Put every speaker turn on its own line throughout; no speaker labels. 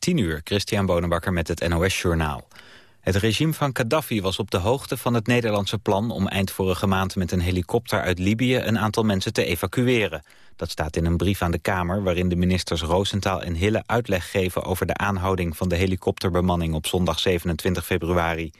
10 uur, Christian Bonenbakker met het NOS Journaal. Het regime van Gaddafi was op de hoogte van het Nederlandse plan... om eind vorige maand met een helikopter uit Libië een aantal mensen te evacueren. Dat staat in een brief aan de Kamer... waarin de ministers Roosentaal en Hille uitleg geven... over de aanhouding van de helikopterbemanning op zondag 27 februari.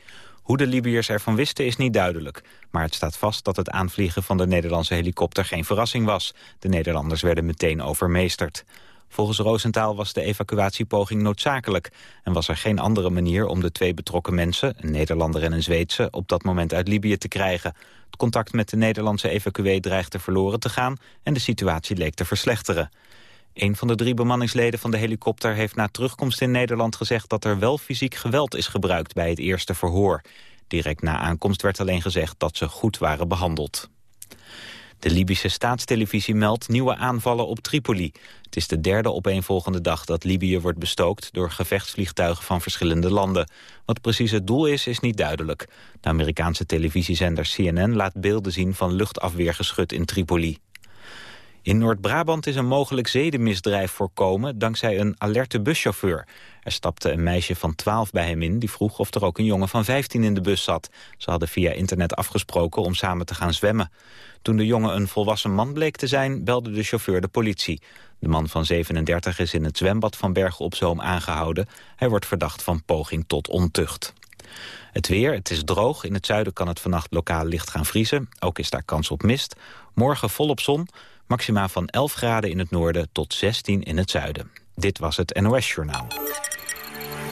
Hoe de Libiërs ervan wisten is niet duidelijk. Maar het staat vast dat het aanvliegen van de Nederlandse helikopter geen verrassing was. De Nederlanders werden meteen overmeesterd. Volgens Roosentaal was de evacuatiepoging noodzakelijk... en was er geen andere manier om de twee betrokken mensen... een Nederlander en een Zweedse, op dat moment uit Libië te krijgen. Het contact met de Nederlandse evacuee dreigde verloren te gaan... en de situatie leek te verslechteren. Een van de drie bemanningsleden van de helikopter heeft na terugkomst in Nederland gezegd dat er wel fysiek geweld is gebruikt bij het eerste verhoor. Direct na aankomst werd alleen gezegd dat ze goed waren behandeld. De Libische staatstelevisie meldt nieuwe aanvallen op Tripoli. Het is de derde opeenvolgende dag dat Libië wordt bestookt... door gevechtsvliegtuigen van verschillende landen. Wat precies het doel is, is niet duidelijk. De Amerikaanse televisiezender CNN laat beelden zien... van luchtafweergeschut in Tripoli. In Noord-Brabant is een mogelijk zedenmisdrijf voorkomen dankzij een alerte buschauffeur. Er stapte een meisje van 12 bij hem in die vroeg of er ook een jongen van 15 in de bus zat. Ze hadden via internet afgesproken om samen te gaan zwemmen. Toen de jongen een volwassen man bleek te zijn, belde de chauffeur de politie. De man van 37 is in het zwembad van Bergen op Zoom aangehouden. Hij wordt verdacht van poging tot ontucht. Het weer, het is droog. In het zuiden kan het vannacht lokaal licht gaan vriezen. Ook is daar kans op mist. Morgen volop zon. Maxima van 11 graden in het noorden tot 16 in het zuiden. Dit was het NOS Journaal.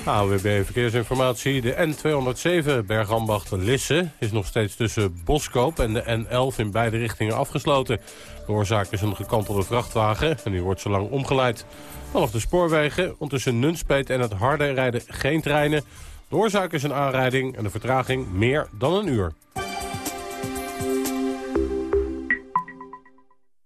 AWB Verkeersinformatie. De N207 Bergambacht-Lisse is nog steeds tussen Boskoop en de N11 in beide richtingen afgesloten. De oorzaak is een gekantelde vrachtwagen en die wordt zo lang omgeleid. Vanaf de spoorwegen, want tussen Nunspeet en het Harde rijden geen treinen. De oorzaak is een aanrijding en de vertraging meer dan een uur.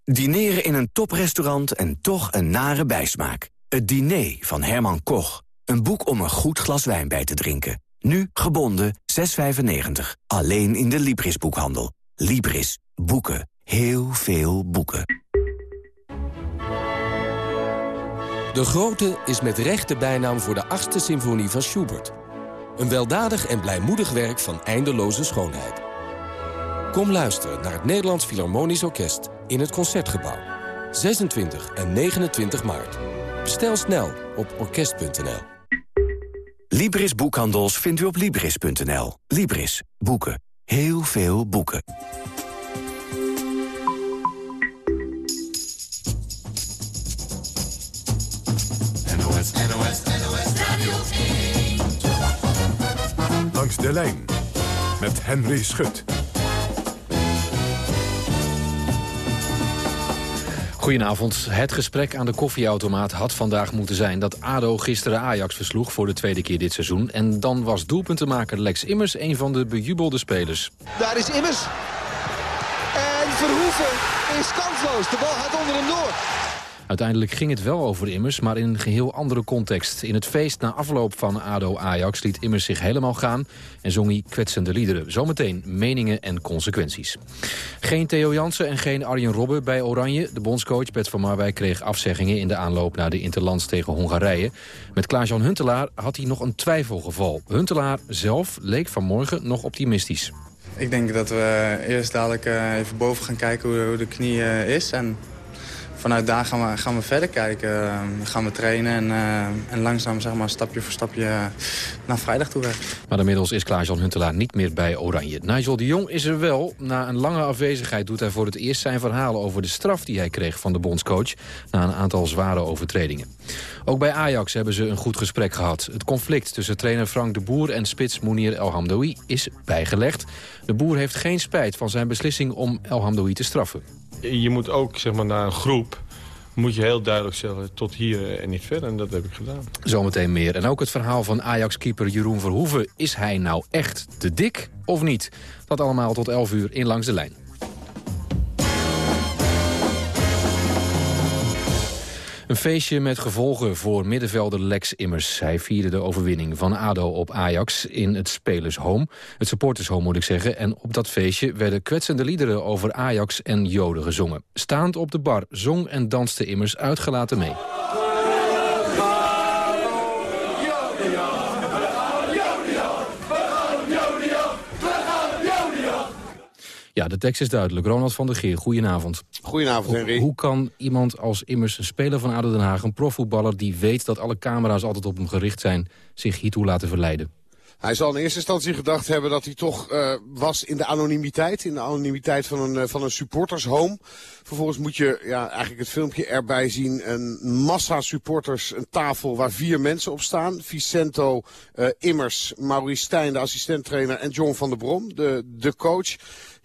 Dineren in een toprestaurant en toch een nare bijsmaak. Het diner van Herman Koch. Een boek om een goed glas wijn bij te drinken. Nu gebonden 6,95. Alleen in de Libris-boekhandel. Libris. Boeken. Heel veel boeken.
De Grote is met recht de bijnaam voor de achtste symfonie van Schubert. Een weldadig en blijmoedig werk van eindeloze schoonheid. Kom luisteren naar het Nederlands Philharmonisch Orkest in het Concertgebouw. 26 en 29 maart. Bestel snel op orkest.nl.
Libris Boekhandels vindt u op Libris.nl. Libris. Boeken. Heel veel boeken.
NOS, NOS, NOS Radio 1.
Langs de lijn met Henry Schut.
Goedenavond. Het gesprek aan de koffieautomaat had vandaag moeten zijn... dat ADO gisteren Ajax versloeg voor de tweede keer dit seizoen. En dan was doelpuntenmaker Lex Immers een van de bejubelde spelers.
Daar is Immers. En Verhoeven is kansloos. De bal gaat onder hem door.
Uiteindelijk ging het wel over Immers, maar in een geheel andere context. In het feest na afloop van ADO-Ajax liet Immers zich helemaal gaan... en zong hij kwetsende liederen. Zometeen meningen en consequenties. Geen Theo Jansen en geen Arjen Robben bij Oranje. De bondscoach Bert van Marwijk kreeg afzeggingen... in de aanloop naar de Interlands tegen Hongarije. Met Klaas-Jan Huntelaar had hij nog een twijfelgeval. Huntelaar zelf leek vanmorgen nog optimistisch.
Ik denk dat we eerst dadelijk eh, even boven gaan kijken hoe, de knie eh, is... en vanuit daar gaan we, gaan we verder kijken. Uh, gaan we trainen en, uh, en langzaam zeg maar, stapje voor stapje uh, naar vrijdag toe werken.
Maar inmiddels is Klaas-Jan Huntelaar niet meer bij Oranje. Nigel de Jong is er wel. Na een lange afwezigheid doet hij voor het eerst zijn verhalen over de straf die hij kreeg van de bondscoach. Na een aantal zware overtredingen. Ook bij Ajax hebben ze een goed gesprek gehad. Het conflict tussen trainer Frank de Boer en spits Mounir El Hamdoui is bijgelegd. De Boer heeft geen spijt van zijn beslissing om El Hamdoui te straffen
je moet ook zeg maar, naar een groep moet je heel duidelijk zeggen tot hier en niet verder. En dat heb ik gedaan.
Zometeen meer. En ook het verhaal van Ajax-keeper Jeroen Verhoeven. Is hij nou echt te dik of niet? Dat allemaal tot 11 uur in Langs de Lijn. Een feestje met gevolgen voor middenvelder Lex Immers. Hij vierde de overwinning van ADO op Ajax in het Spelershome. Het supportershome moet ik zeggen. En op dat feestje werden kwetsende liederen over Ajax en Joden gezongen. Staand op de bar zong en danste Immers uitgelaten mee. Ja, de tekst is duidelijk. Ronald van der Geer, goedenavond.
Goedenavond, Henry.
Hoe kan iemand als immers een speler van ADO Den Haag... een profvoetballer die weet dat alle camera's altijd op hem gericht zijn... zich hiertoe laten verleiden?
Hij zal in eerste instantie gedacht hebben dat hij toch uh, was in de anonimiteit. In de anonimiteit van een, uh, van een supportershome. Vervolgens moet je ja, eigenlijk het filmpje erbij zien. Een massa supporters, een tafel waar vier mensen op staan. Vicento uh, Immers, Maurice Stijn, de assistenttrainer en John van der Brom, de, de coach.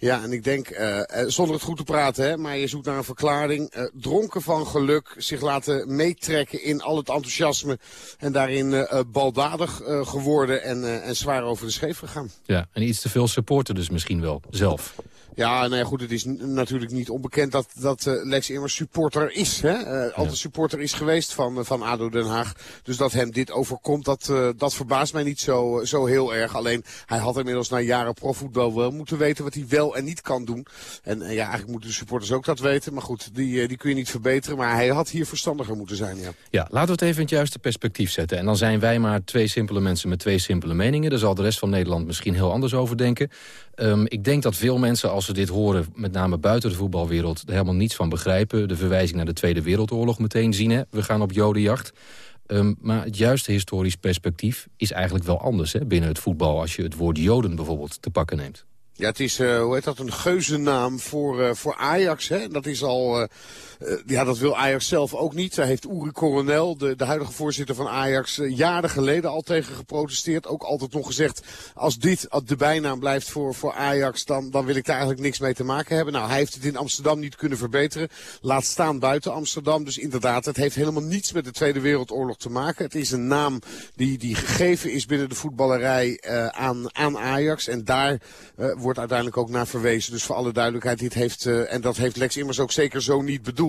Ja, en ik denk, uh, zonder het goed te praten, hè, maar je zoekt naar een verklaring. Uh, dronken van geluk, zich laten meetrekken in al het enthousiasme. En daarin baldadig geworden en, en zwaar over de scheef gegaan.
Ja, en iets te veel supporter dus misschien wel, zelf.
Ja, nou ja, goed, het is natuurlijk niet onbekend dat, dat uh, Lex Immers supporter is. Hè? Uh, altijd ja. supporter is geweest van, uh, van ADO Den Haag. Dus dat hem dit overkomt, dat, dat verbaast mij niet zo, zo heel erg. Alleen, hij had inmiddels na jaren profvoetbal wel moeten weten wat hij wel en niet kan doen. En ja, eigenlijk moeten de supporters ook dat weten. Maar goed, die, die kun je niet verbeteren. Maar hij had hier verstandiger moeten zijn, ja.
Ja, laten we het even in het juiste perspectief zetten. En dan zijn wij maar twee simpele mensen met twee simpele meningen. Daar zal de rest van Nederland misschien heel anders over denken. Um, ik denk dat veel mensen, als ze dit horen, met name buiten de voetbalwereld... er helemaal niets van begrijpen. De verwijzing naar de Tweede Wereldoorlog meteen zien. Hè? We gaan op jodenjacht. Um, maar het juiste historisch perspectief is eigenlijk wel anders hè, binnen het voetbal... als je het woord joden bijvoorbeeld te pakken neemt.
Ja, het is, uh, hoe heet dat, een geuzennaam voor, uh, voor Ajax. Hè? Dat is al, uh, ja, dat wil Ajax zelf ook niet. Daar heeft Uri Coronel, de, de huidige voorzitter van Ajax, jaren geleden al tegen geprotesteerd. Ook altijd nog gezegd, als dit de bijnaam blijft voor, voor Ajax, dan, dan wil ik daar eigenlijk niks mee te maken hebben. Nou, hij heeft het in Amsterdam niet kunnen verbeteren. Laat staan buiten Amsterdam. Dus inderdaad, het heeft helemaal niets met de Tweede Wereldoorlog te maken. Het is een naam die, die gegeven is binnen de voetballerij aan, aan Ajax. En daar wordt uiteindelijk ook naar verwezen. Dus voor alle duidelijkheid, dit heeft, en dat heeft Lex Immers ook zeker zo niet bedoeld.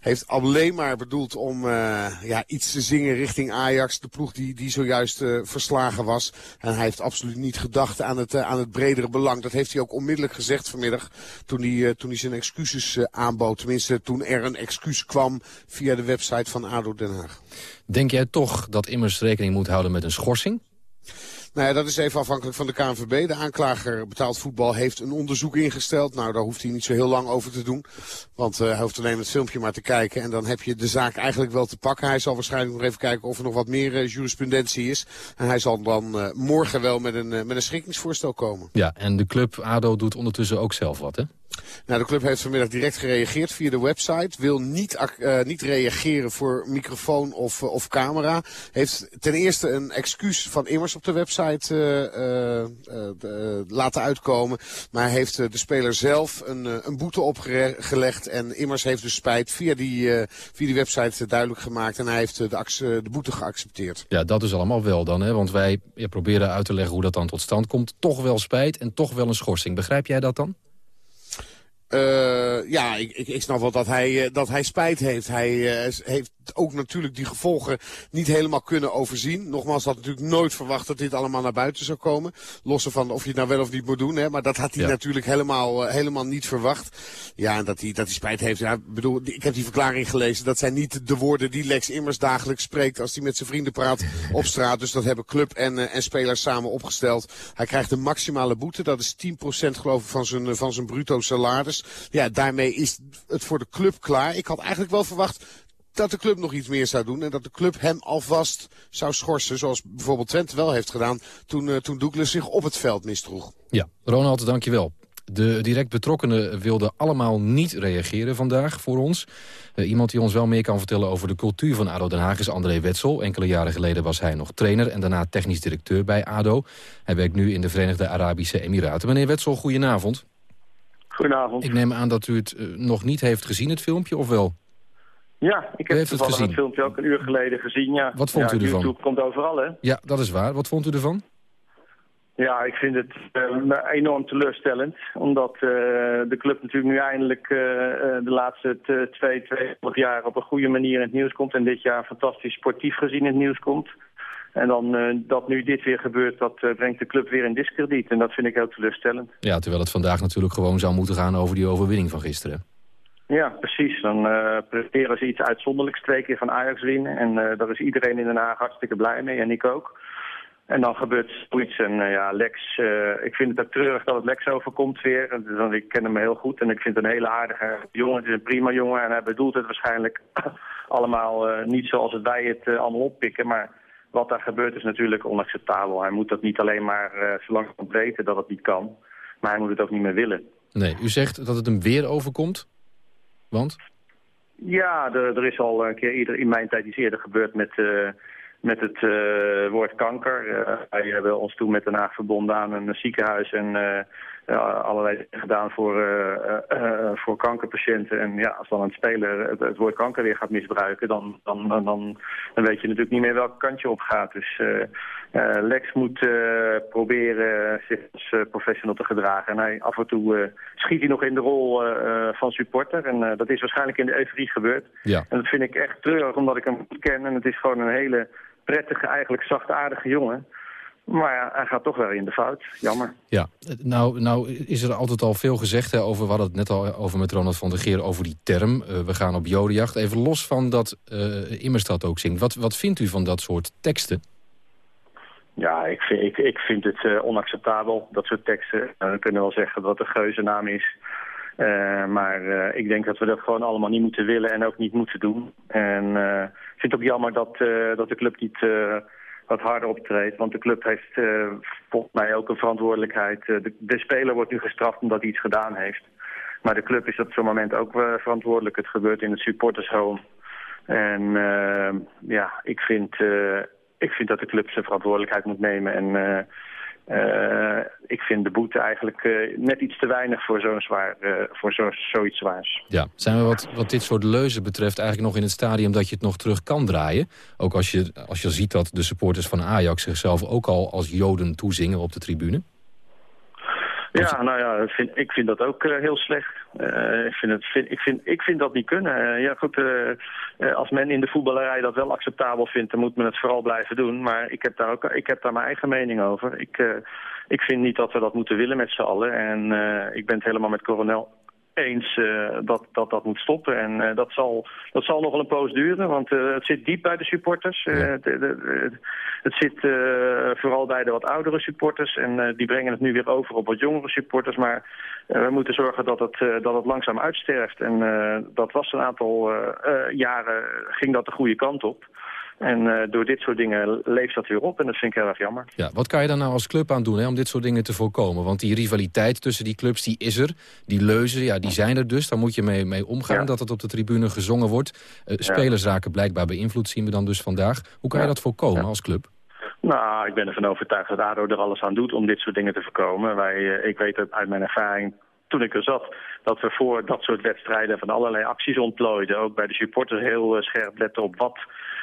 Heeft alleen maar bedoeld om uh, ja, iets te zingen richting Ajax. De ploeg die, die zojuist uh, verslagen was. En hij heeft absoluut niet gedacht aan het, aan het bredere belang. Dat heeft hij ook onmiddellijk gezegd vanmiddag. Toen hij, toen hij zijn excuses aanbood. Tenminste, toen er een excuus kwam via de website van ADO Den Haag.
Denk jij toch dat Immers rekening moet houden met een schorsing?
Nou ja, dat is even afhankelijk van de KNVB. De aanklager betaald voetbal heeft een onderzoek ingesteld. Nou, daar hoeft hij niet zo heel lang over te doen. Want uh, hij hoeft alleen het filmpje maar te kijken. En dan heb je de zaak eigenlijk wel te pakken. Hij zal waarschijnlijk nog even kijken of er nog wat meer uh, jurisprudentie is. En hij zal dan uh, morgen wel met een, met een schikkingsvoorstel komen.
Ja, en de club ADO doet ondertussen ook zelf wat, hè?
Nou, de club heeft vanmiddag direct gereageerd via de website. Wil niet, uh, niet reageren voor microfoon of, uh, of camera. Heeft ten eerste een excuus van Immers op de website uh, laten uitkomen. Maar heeft de speler zelf een, een boete opgelegd. En Immers heeft dus spijt via die, via die website duidelijk gemaakt. En hij heeft de, de boete geaccepteerd.
Ja, dat is allemaal wel dan. Hè? Want wij proberen uit te leggen hoe dat dan tot stand komt. Toch wel spijt en toch wel een schorsing. Begrijp jij dat dan?
Uh, ja, ik, ik, ik snap wel dat hij, uh, dat hij spijt heeft. Hij uh, heeft ook natuurlijk die gevolgen niet helemaal kunnen overzien. Nogmaals, had natuurlijk nooit verwacht dat dit allemaal naar buiten zou komen. Losse van of je het nou wel of niet moet doen. Hè, maar dat had hij ja. natuurlijk helemaal, helemaal niet verwacht. Ja, en dat hij, dat hij spijt heeft. Ja, bedoel, ik heb die verklaring gelezen. Dat zijn niet de woorden die Lex Immers dagelijks spreekt als hij met zijn vrienden praat op straat. Dus dat hebben club en, en spelers samen opgesteld. Hij krijgt een maximale boete. Dat is 10% geloof ik van zijn, van zijn bruto salaris. Ja, daarmee is het voor de club klaar. Ik had eigenlijk wel verwacht dat de club nog iets meer zou doen. En dat de club hem alvast zou schorsen. Zoals bijvoorbeeld Twente wel heeft gedaan toen, uh, toen Douglas zich op het veld misdroeg.
Ja, Ronald, dankjewel. De direct betrokkenen wilden allemaal niet reageren vandaag voor ons. Uh, iemand die ons wel meer kan vertellen over de cultuur van ADO Den Haag is André Wetzel. Enkele jaren geleden was hij nog trainer en daarna technisch directeur bij ADO. Hij werkt nu in de Verenigde Arabische Emiraten. Meneer Wetzel, goedenavond.
Goedenavond.
Ik neem aan dat u het uh, nog niet heeft gezien, het filmpje, of wel?
Ja, ik heb het, gezien. het filmpje ook een uur geleden gezien. Ja.
Wat vond
ja,
u ervan?
YouTube komt overal, hè?
Ja, dat is waar. Wat vond u ervan?
Ja, ik vind het uh, enorm teleurstellend. Omdat uh, de club natuurlijk nu eindelijk uh, de laatste twee, tweeënhalf jaar op een goede manier in het nieuws komt. En dit jaar fantastisch sportief gezien in het nieuws komt. En dan uh, dat nu dit weer gebeurt, dat uh, brengt de club weer in discrediet. En dat vind ik heel teleurstellend.
Ja, terwijl het vandaag natuurlijk gewoon zou moeten gaan over die overwinning van gisteren.
Ja, precies. Dan uh, presteren ze iets uitzonderlijks. Twee keer van Ajax winnen. En daar is iedereen in Den Haag hartstikke blij mee. En ik ook. En dan gebeurt zoiets. En uh, ja, Lex, ik vind het ook treurig dat het Lex overkomt weer. Want ik ken hem heel goed en ik vind het een hele aardige jongen. Het is een prima jongen en hij bedoelt het waarschijnlijk allemaal niet zoals het wij het allemaal oppikken. Maar wat daar gebeurt is natuurlijk onacceptabel. Hij moet dat niet alleen maar zolang het weten dat het niet kan. Maar hij moet het ook niet meer willen.
Nee, u zegt dat het hem weer overkomt? Want?
Ja, er, is al een keer ieder, in mijn tijd iets eerder gebeurd met met het uh, woord kanker. Uh, wij hebben ons toen met Den Haag verbonden aan een ziekenhuis en uh, allerlei gedaan voor, voor kankerpatiënten. En ja, als dan een speler het, het, woord kanker weer gaat misbruiken, dan, dan, dan, dan, weet je natuurlijk niet meer welk kantje op gaat. Dus Lex moet proberen zich als professional te gedragen. En hij, af en toe schiet hij nog in de rol van supporter. En dat is waarschijnlijk in de euforie gebeurd.
Ja.
En dat vind ik echt treurig, omdat ik hem ken. En het is gewoon een hele prettige, eigenlijk zachtaardige jongen. Maar ja, hij gaat toch wel in de fout. Jammer.
Ja, nou, nou is er altijd al veel gezegd hè, over... we hadden het net al over met Ronald van der Geer over die term. Uh, we gaan op jodenjacht. Even los van dat uh, Immers dat ook zingt. Wat, wat vindt u van dat soort teksten?
Ja, ik vind, ik, ik vind het uh, onacceptabel, dat soort teksten. we kunnen wel zeggen dat het een geuzennaam is. Maar ik denk dat we dat gewoon allemaal niet moeten willen en ook niet moeten doen. En ik vind het ook jammer dat, dat de club niet wat harder optreedt. Want de club heeft volgens mij ook een verantwoordelijkheid. De, de, speler wordt nu gestraft omdat hij iets gedaan heeft. Maar de club is op zo'n moment ook verantwoordelijk. Het gebeurt in het supportershome. En ja, ik vind, ik vind dat de club zijn verantwoordelijkheid moet nemen en... Uh, ik vind de boete eigenlijk uh, net iets te weinig voor, zo'n zwaar, uh, voor zo, zoiets zwaars.
Ja, zijn we wat, wat dit soort leuzen betreft eigenlijk nog in het stadium dat je het nog terug kan draaien? Ook als je, als je ziet dat de supporters van Ajax zichzelf ook al als joden toezingen op de tribune?
Ja, nou ja, vind, ik vind dat ook uh, heel slecht. Uh, ik, vind het, vind, ik, vind, ik vind dat niet kunnen. Uh, ja, goed, als men in de voetballerij dat wel acceptabel vindt, dan moet men het vooral blijven doen. Maar ik heb daar ook ik heb daar mijn eigen mening over. Ik, ik vind niet dat we dat moeten willen met z'n allen. En ik ben het helemaal met Coronel eens uh, dat, dat dat moet stoppen. En uh, dat, zal, dat zal nog wel een poos duren, want uh, het zit diep bij de supporters. Ja. De, de, het zit vooral bij de wat oudere supporters en die brengen het nu weer over op wat jongere supporters. Maar we moeten zorgen dat het, dat het langzaam uitsterft. En dat was een aantal jaren, ging dat de goede kant op. En uh, door dit soort dingen leeft dat weer op en dat vind ik heel erg jammer.
Ja, wat kan je dan nou als club aan doen hè, om dit soort dingen te voorkomen? Want die rivaliteit tussen die clubs, die is er. Die leuzen, ja, die zijn er dus. Daar moet je mee, mee omgaan ja. dat het op de tribune gezongen wordt. Uh, spelers ja. raken blijkbaar beïnvloed, zien we dan dus vandaag. Hoe kan je dat voorkomen als club?
Nou, ik ben ervan overtuigd dat ADO er alles aan doet om dit soort dingen te voorkomen. Wij, uh, ik weet het uit mijn ervaring toen ik er zat, dat we voor dat soort wedstrijden van allerlei acties ontplooiden. Ook bij de supporters heel uh, scherp letten op wat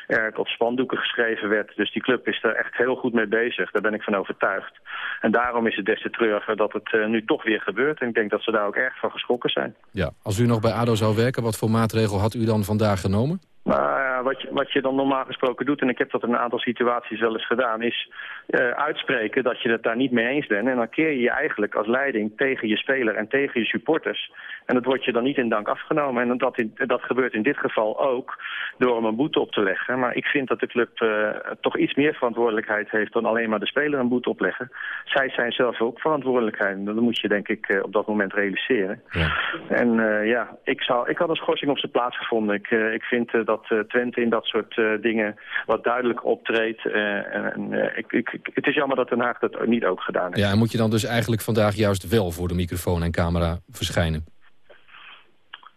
er op spandoeken geschreven werd. Dus die club is er echt heel goed mee bezig. Daar ben ik van overtuigd. En daarom is het des te treuriger dat het uh, nu toch weer gebeurt. En ik denk dat ze daar ook erg van geschrokken zijn.
Ja, als u nog bij ADO zou werken, wat voor maatregel had u dan vandaag genomen?
Nou ja, wat je, wat je dan normaal gesproken doet, en ik heb dat in een aantal situaties wel eens gedaan, is uh, uitspreken dat je het daar niet mee eens bent. En dan keer je je eigenlijk als leiding tegen je speler en tegen je supporters. En dat wordt je dan niet in dank afgenomen. En dat, in, dat gebeurt in dit geval ook door hem een boete op te leggen. Maar ik vind dat de club uh, toch iets meer verantwoordelijkheid heeft dan alleen maar de speler een boete opleggen. Zij zijn zelf ook verantwoordelijkheid. Dat moet je denk ik uh, op dat moment realiseren. Ja. En ja, ik, zou, ik had een schorsing op zijn plaats gevonden. Ik, ik vind dat dat Twente in dat soort dingen wat duidelijk optreedt. en ik, ik, het is jammer dat Den Haag dat niet ook gedaan heeft.
Ja, en moet je dan dus eigenlijk vandaag juist wel voor de microfoon en camera verschijnen?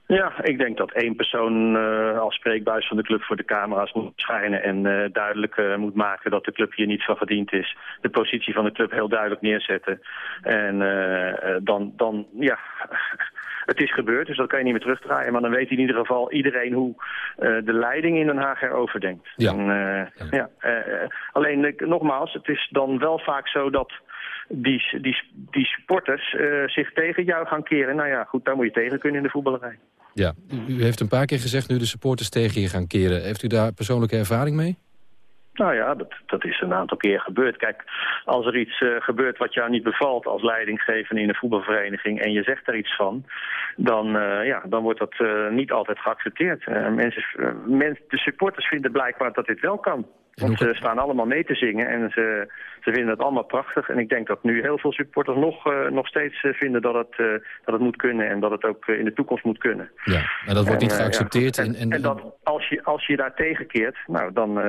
Ja, ik denk dat één persoon uh, als spreekbuis van de club voor de camera's moet verschijnen en uh, duidelijk uh, moet maken dat de club hier niet van gediend is. De positie van de club heel duidelijk neerzetten. En dan, dan, ja, het is gebeurd, dus dat kan je niet meer terugdraaien. Maar dan weet in ieder geval iedereen hoe de leiding in Den Haag erover denkt.
Ja.
En, ja. alleen, nogmaals, het is dan wel vaak zo dat die, die, die supporters zich tegen jou gaan keren. Nou ja, goed, daar moet je tegen kunnen in de voetballerij.
Ja, u heeft een paar keer gezegd nu de supporters tegen je gaan keren. Heeft u daar persoonlijke ervaring mee?
Nou ja, dat, dat is een aantal keer gebeurd. Kijk, als er iets uh, gebeurt wat jou niet bevalt als leidinggevende in een voetbalvereniging en je zegt daar iets van, dan, uh, ja, dan wordt dat uh, niet altijd geaccepteerd. mensen, mens, de supporters vinden blijkbaar dat dit wel kan. Want ze staan allemaal mee te zingen en ze, ze vinden het allemaal prachtig. En ik denk dat nu heel veel supporters nog, uh, nog steeds vinden dat het, uh, dat het moet kunnen en dat het ook in de toekomst moet kunnen.
Ja, maar dat wordt
en,
niet geaccepteerd.
Ja, en,
en,
en, dat als je, als je daar tegenkeert, nou, dan,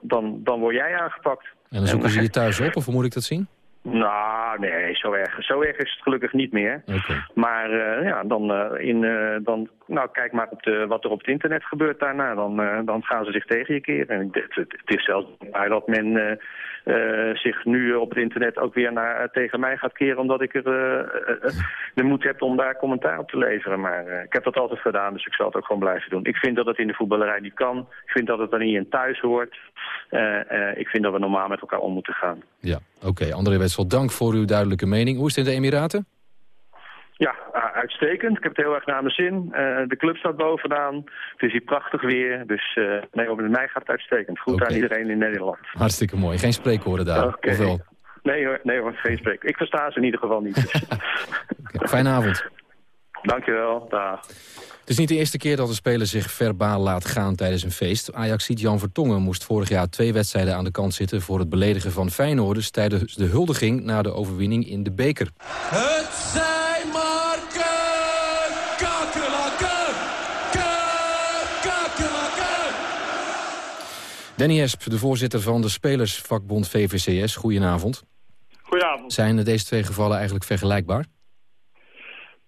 dan, dan word jij aangepakt.
En dan zoeken ze je thuis op, of hoe moet ik dat zien?
Nou, nee, zo erg, zo erg is het gelukkig niet meer.
Okay.
Maar uh, ja, dan, uh, in, uh, dan nou, kijk maar op de, wat er op het internet gebeurt daarna. Dan, dan gaan ze zich tegen je keren. En het, het, het is zelfs waar dat men zich nu op het internet ook weer naar, tegen mij gaat keren... omdat ik er de moed heb om daar commentaar op te leveren. Maar ik heb dat altijd gedaan, dus ik zal het ook gewoon blijven doen. Ik vind dat het in de voetballerij niet kan. Ik vind dat het er niet in thuis hoort. ik vind dat we normaal met elkaar om moeten gaan.
Ja, oké. Okay. André Dank voor uw duidelijke mening. Hoe is het in de Emiraten?
Ja, uitstekend. Ik heb het heel erg naar mijn zin. Uh, de club staat bovenaan. Het is hier prachtig weer. Dus uh, nee, over mij gaat het uitstekend. Goed okay. aan iedereen in Nederland.
Hartstikke mooi. Geen spreekwoorden daar,
okay.
of wel?
Nee hoor, nee hoor, geen spreek. Ik versta ze in ieder geval niet. Dus.
okay. Fijne avond.
Dankjewel, dag.
Het is niet de eerste keer dat een speler zich verbaal laat gaan tijdens een feest. Ajaxiet Jan Vertongen moest vorig jaar twee wedstrijden aan de kant zitten... voor het beledigen van Feyenoorders tijdens de huldiging... na de overwinning in de beker.
Het zijn maar kakelakken, kakelakken.
Danny Esp, de voorzitter van de spelersvakbond VVCS. Goedenavond.
Goedenavond.
Zijn deze twee gevallen eigenlijk vergelijkbaar?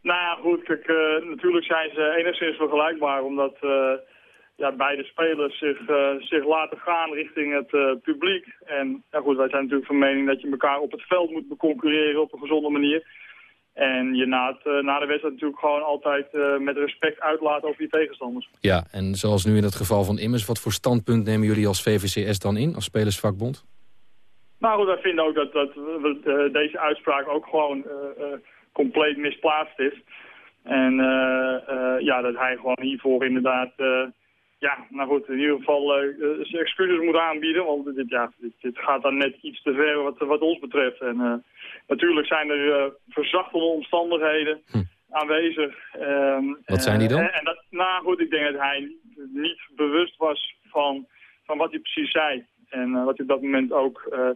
Nou ja, goed, kijk, uh, natuurlijk zijn ze enigszins vergelijkbaar, omdat uh, ja, beide spelers zich, uh, zich laten gaan richting het publiek. En ja, goed, wij zijn natuurlijk van mening dat je elkaar op het veld moet beconcurreren op een gezonde manier. En je na, het, na de wedstrijd natuurlijk gewoon altijd met respect uitlaat over je tegenstanders.
Ja, en zoals nu in het geval van Immers, wat voor standpunt nemen jullie als VVCS dan in, als spelersvakbond?
Nou goed, wij vinden ook dat, dat we, deze uitspraak ook gewoon compleet misplaatst is. En uh, uh, ja, dat hij gewoon hiervoor inderdaad, uh, ja, nou goed, in ieder geval zijn excuses moet aanbieden. Want dit, ja, dit, dit, gaat dan net iets te ver wat, wat ons betreft. En natuurlijk zijn er verzachtende omstandigheden hm. aanwezig. Um,
wat zijn die dan?
En, en, dat, nou goed, ik denk dat hij niet bewust was van, van wat hij precies zei. En wat hij op dat moment ook uh,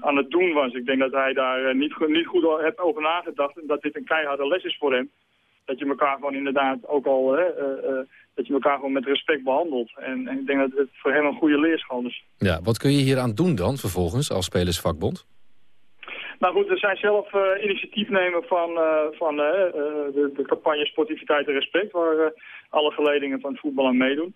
aan het doen was. Ik denk dat hij daar uh, niet, niet goed heeft over nagedacht en dat dit een keiharde les is voor hem. Dat je elkaar gewoon inderdaad ook al, dat je elkaar gewoon met respect behandelt. En, en, ik denk dat het voor hem een goede leerschool is.
Ja, wat kun je hier aan doen dan vervolgens als spelersvakbond?
Nou goed, we zijn zelf uh, initiatief nemen van, uh, van uh, de, de, campagne Sportiviteit en Respect, waar alle geledingen van het voetbal aan meedoen.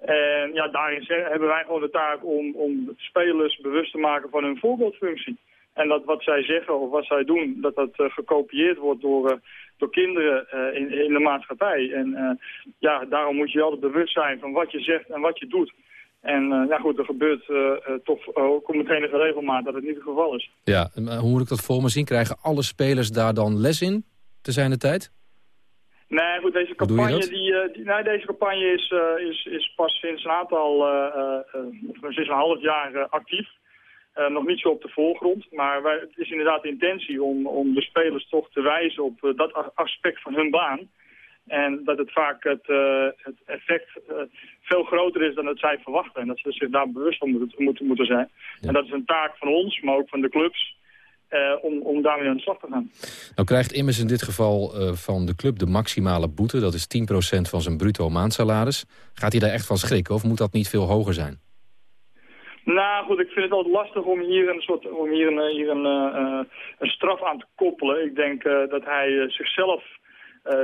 En ja, daarin hebben wij gewoon de taak om, om spelers bewust te maken van hun voorbeeldfunctie. En dat wat zij zeggen of wat zij doen, dat dat uh, gekopieerd wordt door, uh, door kinderen uh, in, in de maatschappij. En ja, daarom moet je altijd bewust zijn van wat je zegt en wat je doet. En ja goed, er gebeurt toch ook met enige regelmaat dat het niet het geval is.
Ja, hoe moet ik dat voor me zien? Krijgen alle spelers daar dan les in, te zijn de tijd?
Nee, goed, deze campagne, die, die, nee, deze campagne is, uh, is, is pas sinds een aantal, uh, sinds een half jaar actief. nog niet zo op de voorgrond, maar wij, het is inderdaad de intentie om, om de spelers toch te wijzen op dat aspect van hun baan. En dat het vaak het, het effect veel groter is dan dat zij verwachten. En dat ze zich daar bewust van moeten, moeten, moeten zijn. Ja. En dat is een taak van ons, maar ook van de clubs. Uh, om, om daarmee aan de slag te gaan.
Nou krijgt Immers in dit geval uh, van de club de maximale boete. Dat is 10% van zijn bruto maandsalaris. Gaat hij daar echt van schrikken of moet dat niet veel hoger zijn?
Nou goed, ik vind het altijd lastig om hier een, soort, om hier een, hier een, uh, een straf aan te koppelen. Ik denk dat hij zichzelf,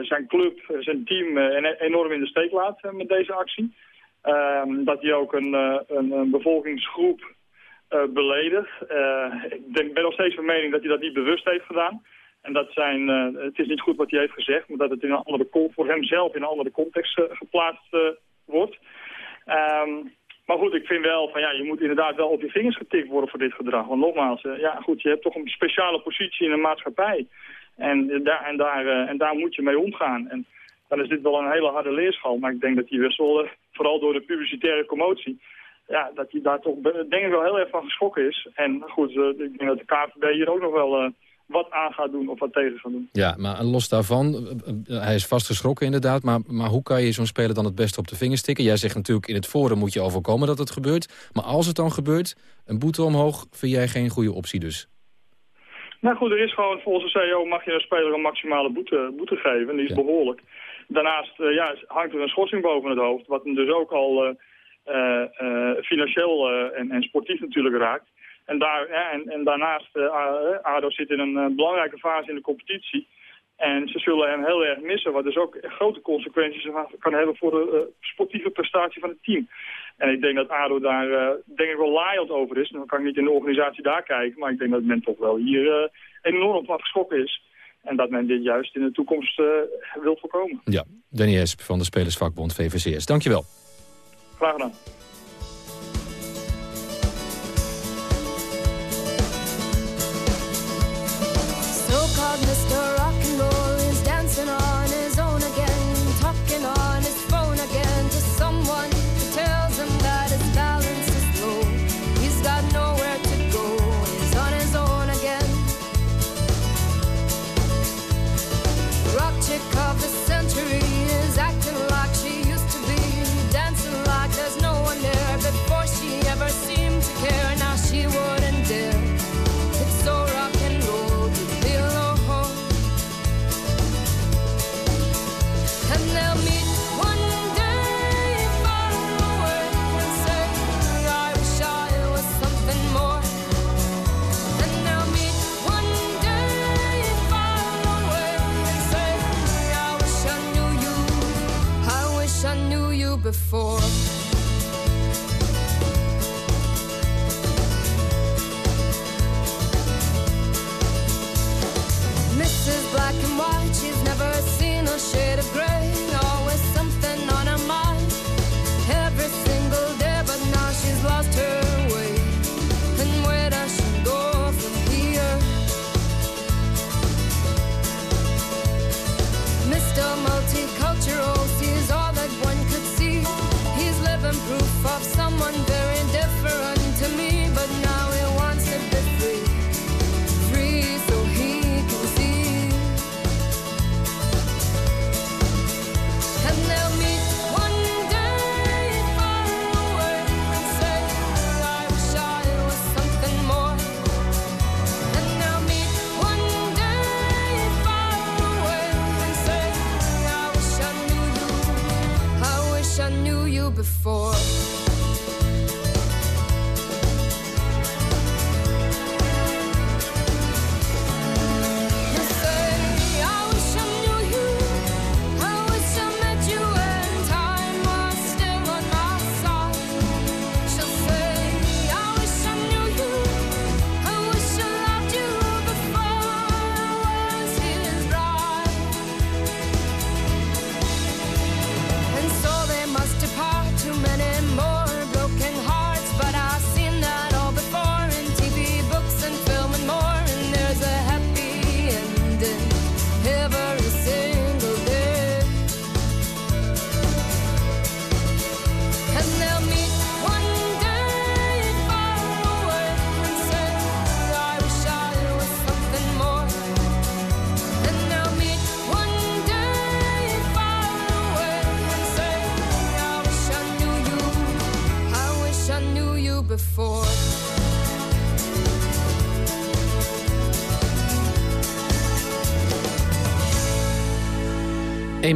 zijn club, zijn team enorm in de steek laat met deze actie. Ehm, dat hij ook een, een, een bevolkingsgroep uh, ik denk, ben nog steeds van mening dat hij dat niet bewust heeft gedaan. En dat zijn, uh, het is niet goed wat hij heeft gezegd, maar dat het in een andere, voor hemzelf in een andere context geplaatst wordt. Um, maar goed, ik vind wel van ja, je moet inderdaad wel op je vingers getikt worden voor dit gedrag. Want nogmaals, ja goed, je hebt toch een speciale positie in een maatschappij. En daar, en daar, en daar moet je mee omgaan. En dan is dit wel een hele harde leerschool. Maar ik denk dat die wissel, vooral door de publicitaire commotie ja, dat hij daar toch denk ik wel heel erg van geschrokken is. En goed, uh, ik denk dat de KVB hier ook nog wel uh, wat aan gaat doen of wat tegen gaat doen.
Ja, maar los daarvan, uh, hij is vastgeschrokken inderdaad... Maar, maar hoe kan je zo'n speler dan het beste op de vingers stikken? Jij zegt natuurlijk in het forum moet je overkomen dat het gebeurt. Maar als het dan gebeurt, een boete omhoog vind jij geen goede optie dus?
Nou goed, er is gewoon volgens de CEO mag je een speler een maximale boete, boete geven. En die is behoorlijk. Daarnaast ja, hangt er een schorsing boven het hoofd. Wat hem dus ook al financieel en, en sportief natuurlijk raakt. En, daar, en, en daarnaast, ADO zit in een belangrijke fase in de competitie. En ze zullen hem heel erg missen, wat dus ook grote consequenties kan hebben voor de sportieve prestatie van het team. En ik denk dat ADO daar denk ik wel laaiend over is. Dan kan ik niet in de organisatie daar kijken, maar ik denk dat men toch wel hier enorm van geschrokken is. En dat men dit juist in de toekomst wil voorkomen.
Ja, Danny Esp van de Spelersvakbond VVCS. Dankjewel.
Graag gedaan.
Mr.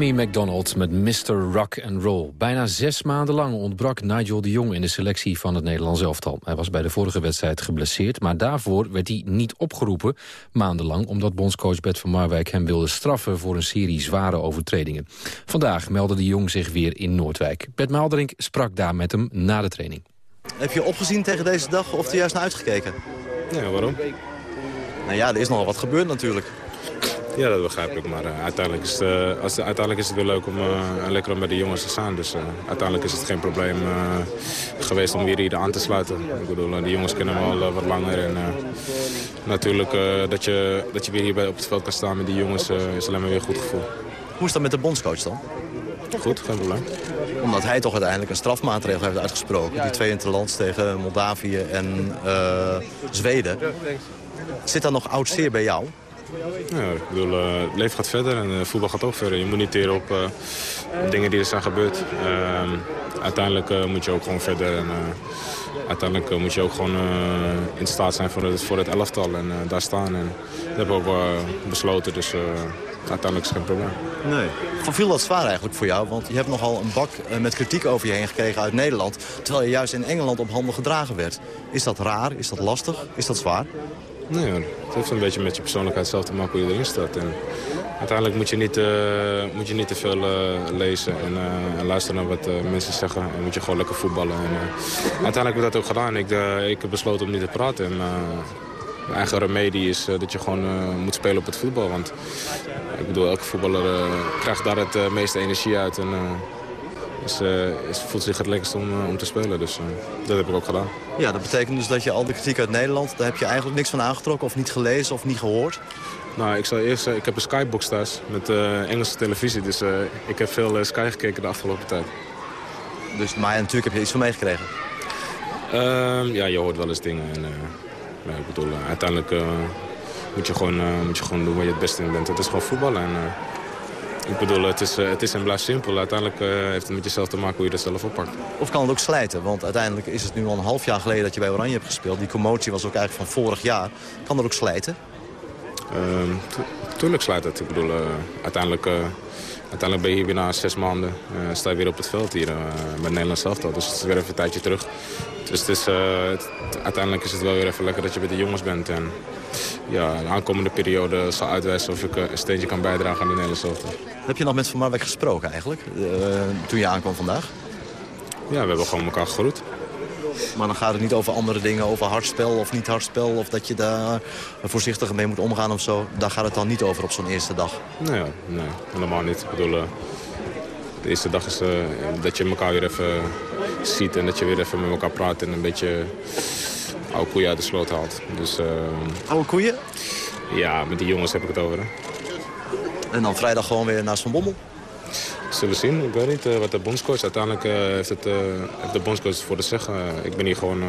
Amy MacDonald met Mr. Rock and Roll. Bijna zes maanden lang ontbrak Nigel de Jong in de selectie van het Nederlands elftal. Hij was bij de vorige wedstrijd geblesseerd, maar daarvoor werd hij niet opgeroepen maandenlang, omdat bondscoach Bert van Marwijk hem wilde straffen voor een serie zware overtredingen. Vandaag meldde de Jong zich weer in Noordwijk. Bert Maalderink sprak daar met hem na de training.
Heb je opgezien tegen deze dag of er juist naar uitgekeken?
Ja, waarom?
Nou ja, er is nogal wat gebeurd natuurlijk.
Ja, dat begrijp ik. Maar uh, uiteindelijk, is het, uh, als, uiteindelijk is het weer leuk om, uh, lekker om bij de jongens te staan. Dus uiteindelijk is het geen probleem geweest om weer hier aan te sluiten. Ik bedoel, die jongens kennen me al wat langer. En natuurlijk dat, je, dat je weer hier bij, op het veld kan staan met die jongens is alleen maar weer een goed gevoel.
Hoe is dat met de bondscoach dan?
Goed, geen probleem.
Omdat hij toch uiteindelijk een strafmaatregel heeft uitgesproken. Die twee interlands tegen Moldavië en Zweden. Zit daar nog oud zeer bij jou?
Ja, ik bedoel, eh, het leven gaat verder en eh, voetbal gaat ook verder. Je moet niet teren op, eh, dingen die er zijn gebeurd. Ehm, uiteindelijk moet je ook gewoon verder. En, uiteindelijk moet je ook gewoon in staat zijn voor het, voor het elftal en daar staan. En dat hebben we ook besloten, dus uiteindelijk is geen probleem.
Nee. Van viel dat zwaar eigenlijk voor jou? Want je hebt nogal een bak met kritiek over je heen gekregen uit Nederland... terwijl je juist in Engeland op handen gedragen werd. Is dat raar? Is dat lastig? Is dat zwaar?
Het heeft een beetje met je persoonlijkheid zelf te maken hoe je erin staat. En uiteindelijk moet je niet, eh, moet je niet te veel eh, lezen en, eh, en luisteren naar wat mensen zeggen. En moet je gewoon lekker voetballen. En, uiteindelijk heb ik dat ook gedaan. Ik, ik heb besloten om niet te praten. En, mijn eigen remedie is dat je gewoon moet spelen op het voetbal. Want ik bedoel, elke voetballer krijgt daar het meeste energie uit. En, is, eh, is, voelt zich het lekkerst om, eh, om te spelen. Dus eh, dat heb ik ook gedaan.
Ja, dat betekent dus dat je al de kritiek uit Nederland... daar heb je eigenlijk niks van aangetrokken of niet gelezen of niet gehoord?
Nou, ik zal eerst zeggen, ik heb een Skybox thuis met Engelse televisie. Dus ik heb veel Sky gekeken de afgelopen tijd.
Dus, maar natuurlijk heb je iets van meegekregen?
Ehm, ja, je hoort wel eens dingen. En, maar ik bedoel, uiteindelijk moet, je gewoon, moet je gewoon doen waar je het beste in bent. Het is gewoon voetbal. En, ik bedoel, het is, eh, het is en blijft simpel. Uiteindelijk eh, heeft het met jezelf te maken hoe je dat zelf oppakt.
Of kan het ook slijten? Want uiteindelijk is het nu al een half jaar geleden dat je bij Oranje hebt gespeeld. Die commotie was ook eigenlijk van vorig jaar. Kan dat ook slijten?
Tu- tuurlijk sluit het. Ik bedoel, eh, uiteindelijk, uiteindelijk ben je hier weer na zes maanden. sta je weer op het veld hier uh, met Nederlands elftal. Dus het is weer even een tijdje terug. Dus het is, het- uiteindelijk is het wel weer even lekker dat je bij de jongens bent. En ja, de aankomende periode zal uitwijzen of ik eh, een steentje kan bijdragen aan de Nederlands elftal.
Heb je nog met Van Marwijk gesproken eigenlijk? eh, toen je aankwam vandaag?
Ja, we hebben gewoon elkaar gegroet.
Maar dan gaat het niet over andere dingen, over hardspel of niet hardspel... of dat je daar voorzichtiger mee moet omgaan of zo. Daar gaat het dan niet over op zo'n eerste dag.
Nee, nee, helemaal niet. Ik bedoel, eh, de eerste dag is dat je elkaar weer even ziet en dat je weer even met elkaar praat en een beetje oude koeien uit de sloot haalt. Dus, eh,
Oude koeien?
Ja, met die jongens heb ik het over. Hè.
En dan vrijdag gewoon weer naar Van Bommel?
We zullen zien. Ik weet niet eh, wat de bondscoach... Uiteindelijk eh, heeft, het, eh, heeft de bondscoach het voor te zeggen. Ik ben hier gewoon eh,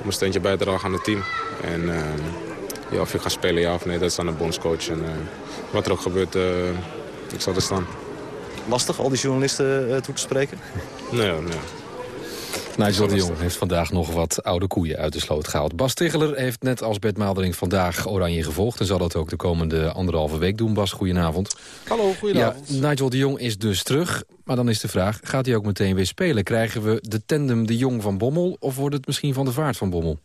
om een steentje bij te dragen aan het team. En ja, of ik ga spelen ja of nee, dat is aan de bondscoach. En wat er ook gebeurt, eh, ik zal er staan.
Lastig al die journalisten toe te spreken?
Nee, nee.
Nigel de Jong heeft vandaag nog wat oude koeien uit de sloot gehaald. Bas Tegeler heeft net als Bert Maalderink vandaag Oranje gevolgd... en zal dat ook de komende anderhalve week doen. Bas, goedenavond.
Hallo, goedenavond.
Ja, Nigel de Jong is dus terug. Maar dan is de vraag, gaat hij ook meteen weer spelen? Krijgen we de tandem de Jong van Bommel... of wordt het misschien van de vaart van Bommel?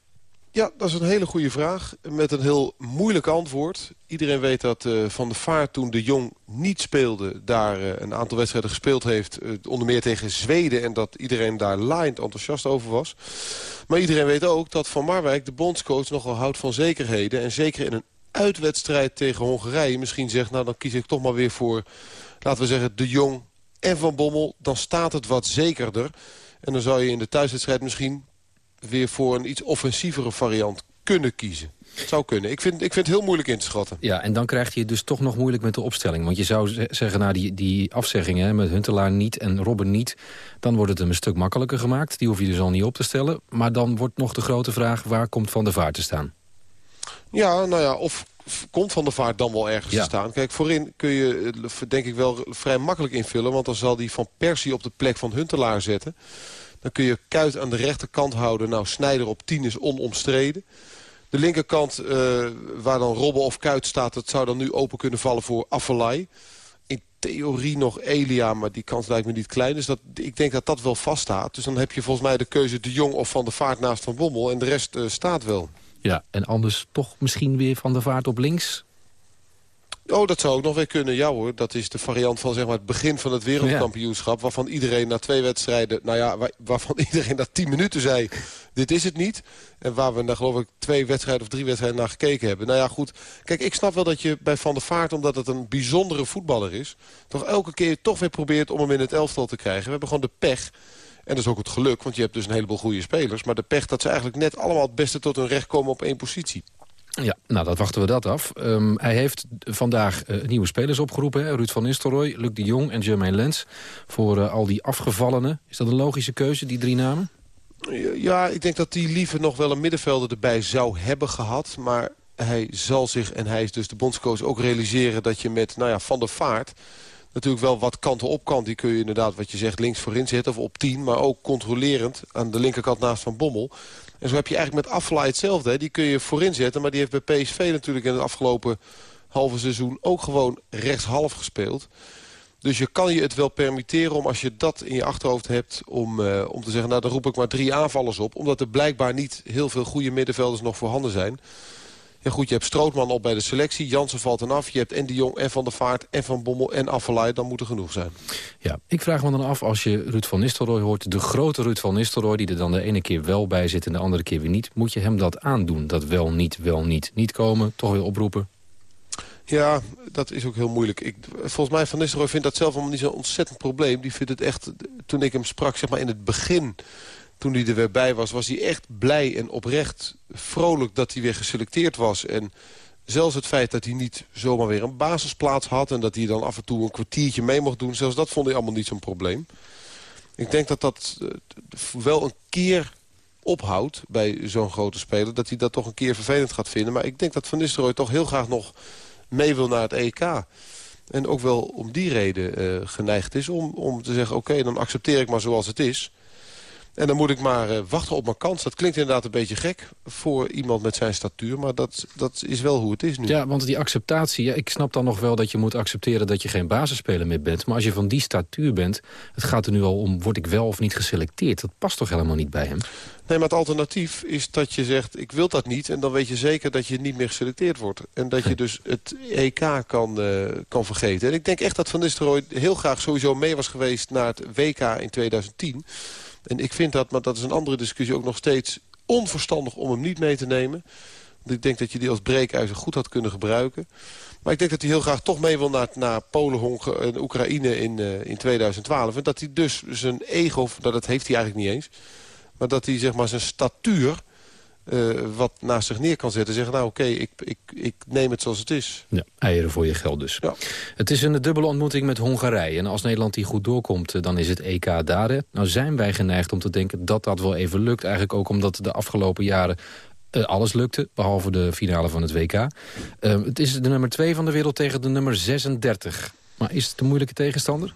Ja, dat is een hele goede vraag. Met een heel moeilijk antwoord. Iedereen weet dat eh, Van der Vaart toen de Jong niet speelde... daar eh, een aantal wedstrijden gespeeld heeft. eh, onder meer tegen Zweden. En dat iedereen daar laaiend enthousiast over was. Maar iedereen weet ook dat Van Marwijk, de bondscoach... nogal houdt van zekerheden. En zeker in een uitwedstrijd tegen Hongarije misschien zegt... nou, dan kies ik toch maar weer voor, laten we zeggen, de Jong en Van Bommel. Dan staat het wat zekerder. En dan zou je in de thuiswedstrijd misschien weer voor een iets offensievere variant kunnen kiezen. Het zou kunnen. Ik vind, ik vind het heel moeilijk in te schatten.
Ja, en dan krijgt hij het dus toch nog moeilijk met de opstelling. Want je zou ze- zeggen, nou, die, die afzeggingen met Huntelaar niet en Robben niet... dan wordt het hem een stuk makkelijker gemaakt. Die hoef je dus al niet op te stellen. Maar dan wordt nog de grote vraag, waar komt Van der Vaart te staan?
Ja, nou ja, of komt Van der Vaart dan wel ergens
Ja.
te staan. Kijk, voorin kun je eh, denk ik wel vrij makkelijk invullen. Want dan zal die Van Persie op de plek van Huntelaar zetten. Dan kun je Kuit aan de rechterkant houden. Nou, Snijder op 10 is onomstreden. De linkerkant, eh, waar dan Robben of Kuit staat... dat zou dan nu open kunnen vallen voor Affelay. In theorie nog Elia, maar die kans lijkt me niet klein. Dus dat, ik denk dat dat wel vaststaat. Dus dan heb je volgens mij de keuze De Jong of Van der Vaart naast Van Bommel. En de rest eh, staat wel.
Ja, en anders toch misschien weer Van der Vaart op links?
Oh, dat zou ook nog weer kunnen. Ja hoor, dat is de variant van zeg maar, het begin van het wereldkampioenschap. Waarvan iedereen na twee wedstrijden, nou ja, waar- waarvan iedereen na tien minuten zei... dit is het niet. En waar we daar geloof ik twee wedstrijden of drie wedstrijden naar gekeken hebben. Nou ja, goed. Kijk, ik snap wel dat je bij Van der Vaart, omdat het een bijzondere voetballer is... toch elke keer toch weer probeert om hem in het elftal te krijgen. We hebben gewoon de pech... En dat is ook het geluk, want je hebt dus een heleboel goede spelers. Maar de pech dat ze eigenlijk net allemaal het beste tot hun recht komen op één positie.
Ja, nou, dat wachten we dat af. Ehm, hij heeft vandaag eh, nieuwe spelers opgeroepen. Ruud van Nistelrooy, Luc de Jong en Jermaine Lens. Voor eh, al die afgevallenen. Is dat een logische keuze, die drie namen?
Ja, ik denk dat die liever nog wel een middenvelder erbij zou hebben gehad. Maar hij zal zich, en hij is dus de bondscoach, ook realiseren... dat je met nou ja, Van der Vaart natuurlijk wel wat kanten op kan. Die kun je inderdaad, wat je zegt, links voorin zetten of op 10. Maar ook controlerend aan de linkerkant naast Van Bommel. En zo heb je eigenlijk met Aflaai hetzelfde. Hè. Die kun je voorin zetten, maar die heeft bij PSV natuurlijk in het afgelopen halve seizoen ook gewoon rechtshalf gespeeld. Dus je kan je het wel permitteren om als je dat in je achterhoofd hebt... om, eh, om te zeggen, nou dan roep ik maar drie aanvallers op. Omdat er blijkbaar niet heel veel goede middenvelders nog voorhanden zijn. Ja goed, je hebt Strootman op bij de selectie. Jansen valt dan af. Je hebt en de Jong en Van der Vaart en Van Bommel en Affelay. Dan moet er genoeg zijn.
Ja, ik vraag me dan af als je Ruud van Nistelrooy hoort... de grote Ruud van Nistelrooy, die er dan de ene keer wel bij zit... en de andere keer weer niet. Moet je hem dat aandoen? Dat wel, niet, wel, niet. Niet komen, toch weer oproepen?
Ja, dat is ook heel moeilijk. Ik, volgens mij Van Nistelrooy vindt dat zelf allemaal niet zo'n ontzettend probleem. Die vindt het echt, toen ik hem sprak, zeg maar in het begin... toen hij er weer bij was, was hij echt blij en oprecht vrolijk... dat hij weer geselecteerd was. En zelfs het feit dat hij niet zomaar weer een basisplaats had... en dat hij dan af en toe een kwartiertje mee mocht doen... zelfs dat vond hij allemaal niet zo'n probleem. Ik denk dat dat eh, wel een keer ophoudt bij zo'n grote speler... dat hij dat toch een keer vervelend gaat vinden. Maar ik denk dat Van Nistelrooy toch heel graag nog mee wil naar het EK. En ook wel om die reden eh, geneigd is om, om te zeggen... oké, dan accepteer ik maar zoals het is. En dan moet ik maar eh, wachten op mijn kans. Dat klinkt inderdaad een beetje gek voor iemand met zijn statuur... maar dat, dat is wel hoe het is nu.
Ja, want die acceptatie... Ja, ik snap dan nog wel dat je moet accepteren dat je geen basisspeler meer bent. Maar als je van die statuur bent... het gaat er nu al om, word ik wel of niet geselecteerd? Dat past toch helemaal niet bij hem?
Nee, maar het alternatief is dat je zegt, ik wil dat niet... en dan weet je zeker dat je niet meer geselecteerd wordt. En dat je dus het EK kan, eh, kan vergeten. En ik denk echt dat Van Nistelrooy heel graag sowieso mee was geweest... naar het WK in 2010. En ik vind dat, maar dat is een andere discussie... ook nog steeds onverstandig om hem niet mee te nemen. Ik denk dat je die als breekijzer goed had kunnen gebruiken. Maar ik denk dat hij heel graag toch mee wil naar, naar Polen, Hongarije en Oekraïne in, uh, in 2012. En dat hij dus zijn ego, nou, dat heeft hij eigenlijk niet eens... Maar dat hij zeg maar, zijn statuur uh, wat naast zich neer kan zetten. Zeggen, nou oké, ik, ik, ik neem het zoals het is.
Ja, eieren voor je geld dus.
Ja.
Het is een dubbele ontmoeting met Hongarije. En als Nederland die goed doorkomt, eh, dan is het EK daar. hè. Nou zijn wij geneigd om te denken dat dat wel even lukt. Eigenlijk ook omdat de afgelopen jaren uh, alles lukte, behalve de finale van het WK. Uh, het is de nummer 2 van de wereld tegen de nummer 36. Maar is het een moeilijke tegenstander?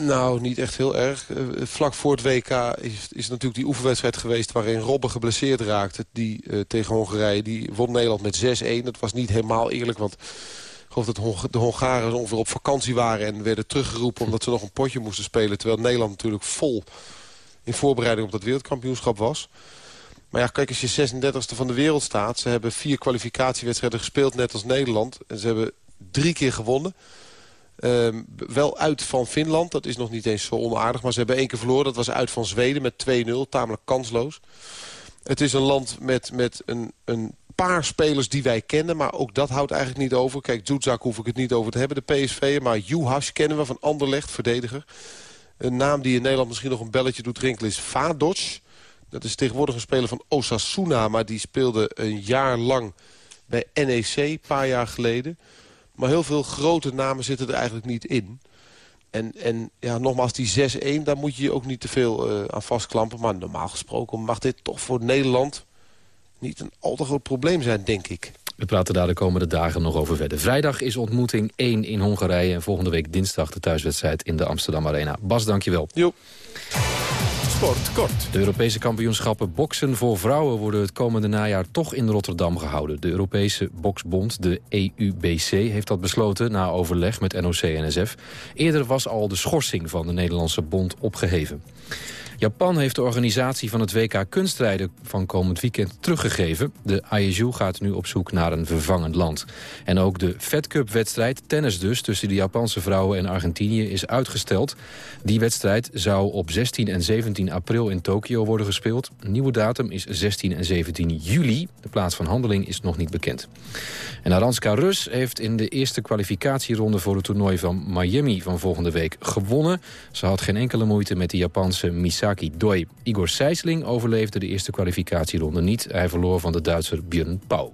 Nou, niet echt heel erg. Uh, vlak voor het WK is, is natuurlijk die oefenwedstrijd geweest... waarin Robben geblesseerd raakte die, uh, tegen Hongarije. Die won Nederland met 6-1. Dat was niet helemaal eerlijk, want... Ik geloof dat de Hongaren ongeveer op vakantie waren... en werden teruggeroepen omdat ze nog een potje moesten spelen. Terwijl Nederland natuurlijk vol in voorbereiding op dat wereldkampioenschap was. Maar ja, kijk, als je 36e van de wereld staat... ze hebben vier kwalificatiewedstrijden gespeeld, net als Nederland. En ze hebben drie keer gewonnen... Um, wel uit van Finland, dat is nog niet eens zo onaardig. Maar ze hebben één keer verloren, dat was uit van Zweden met 2-0. Tamelijk kansloos. Het is een land met, met een, een paar spelers die wij kennen. Maar ook dat houdt eigenlijk niet over. Kijk, Zuzak hoef ik het niet over te hebben, de PSV. Maar Juhas kennen we van Anderlecht, verdediger. Een naam die in Nederland misschien nog een belletje doet rinkelen is Vadoc. Dat is tegenwoordig een speler van Osasuna. Maar die speelde een jaar lang bij NEC, een paar jaar geleden. Maar heel veel grote namen zitten er eigenlijk niet in. En, en ja, nogmaals, die 6-1, daar moet je je ook niet te veel uh, aan vastklampen. Maar normaal gesproken mag dit toch voor Nederland niet een al te groot probleem zijn, denk ik.
We praten daar de komende dagen nog over verder. Vrijdag is ontmoeting 1 in Hongarije... en volgende week dinsdag de thuiswedstrijd in de Amsterdam Arena. Bas, dankjewel.
Jo.
Sport kort.
De Europese kampioenschappen boksen voor vrouwen worden het komende najaar toch in Rotterdam gehouden. De Europese Boksbond, de EUBC, heeft dat besloten na overleg met NOC-NSF. Eerder was al de schorsing van de Nederlandse bond opgeheven. Japan heeft de organisatie van het WK kunstrijden van komend weekend teruggegeven. De ISU gaat nu op zoek naar een vervangend land. En ook de Fed Cup-wedstrijd, tennis dus, tussen de Japanse vrouwen en Argentinië is uitgesteld. Die wedstrijd zou op 16 en 17 april in Tokio worden gespeeld. Nieuwe datum is 16 en 17 juli. De plaats van handeling is nog niet bekend. En Aranska Rus heeft in de eerste kwalificatieronde voor het toernooi van Miami van volgende week gewonnen. Ze had geen enkele moeite met de Japanse Misaki Doi. Igor Sijsling overleefde de eerste kwalificatieronde niet. Hij verloor van de Duitser Björn Pauw.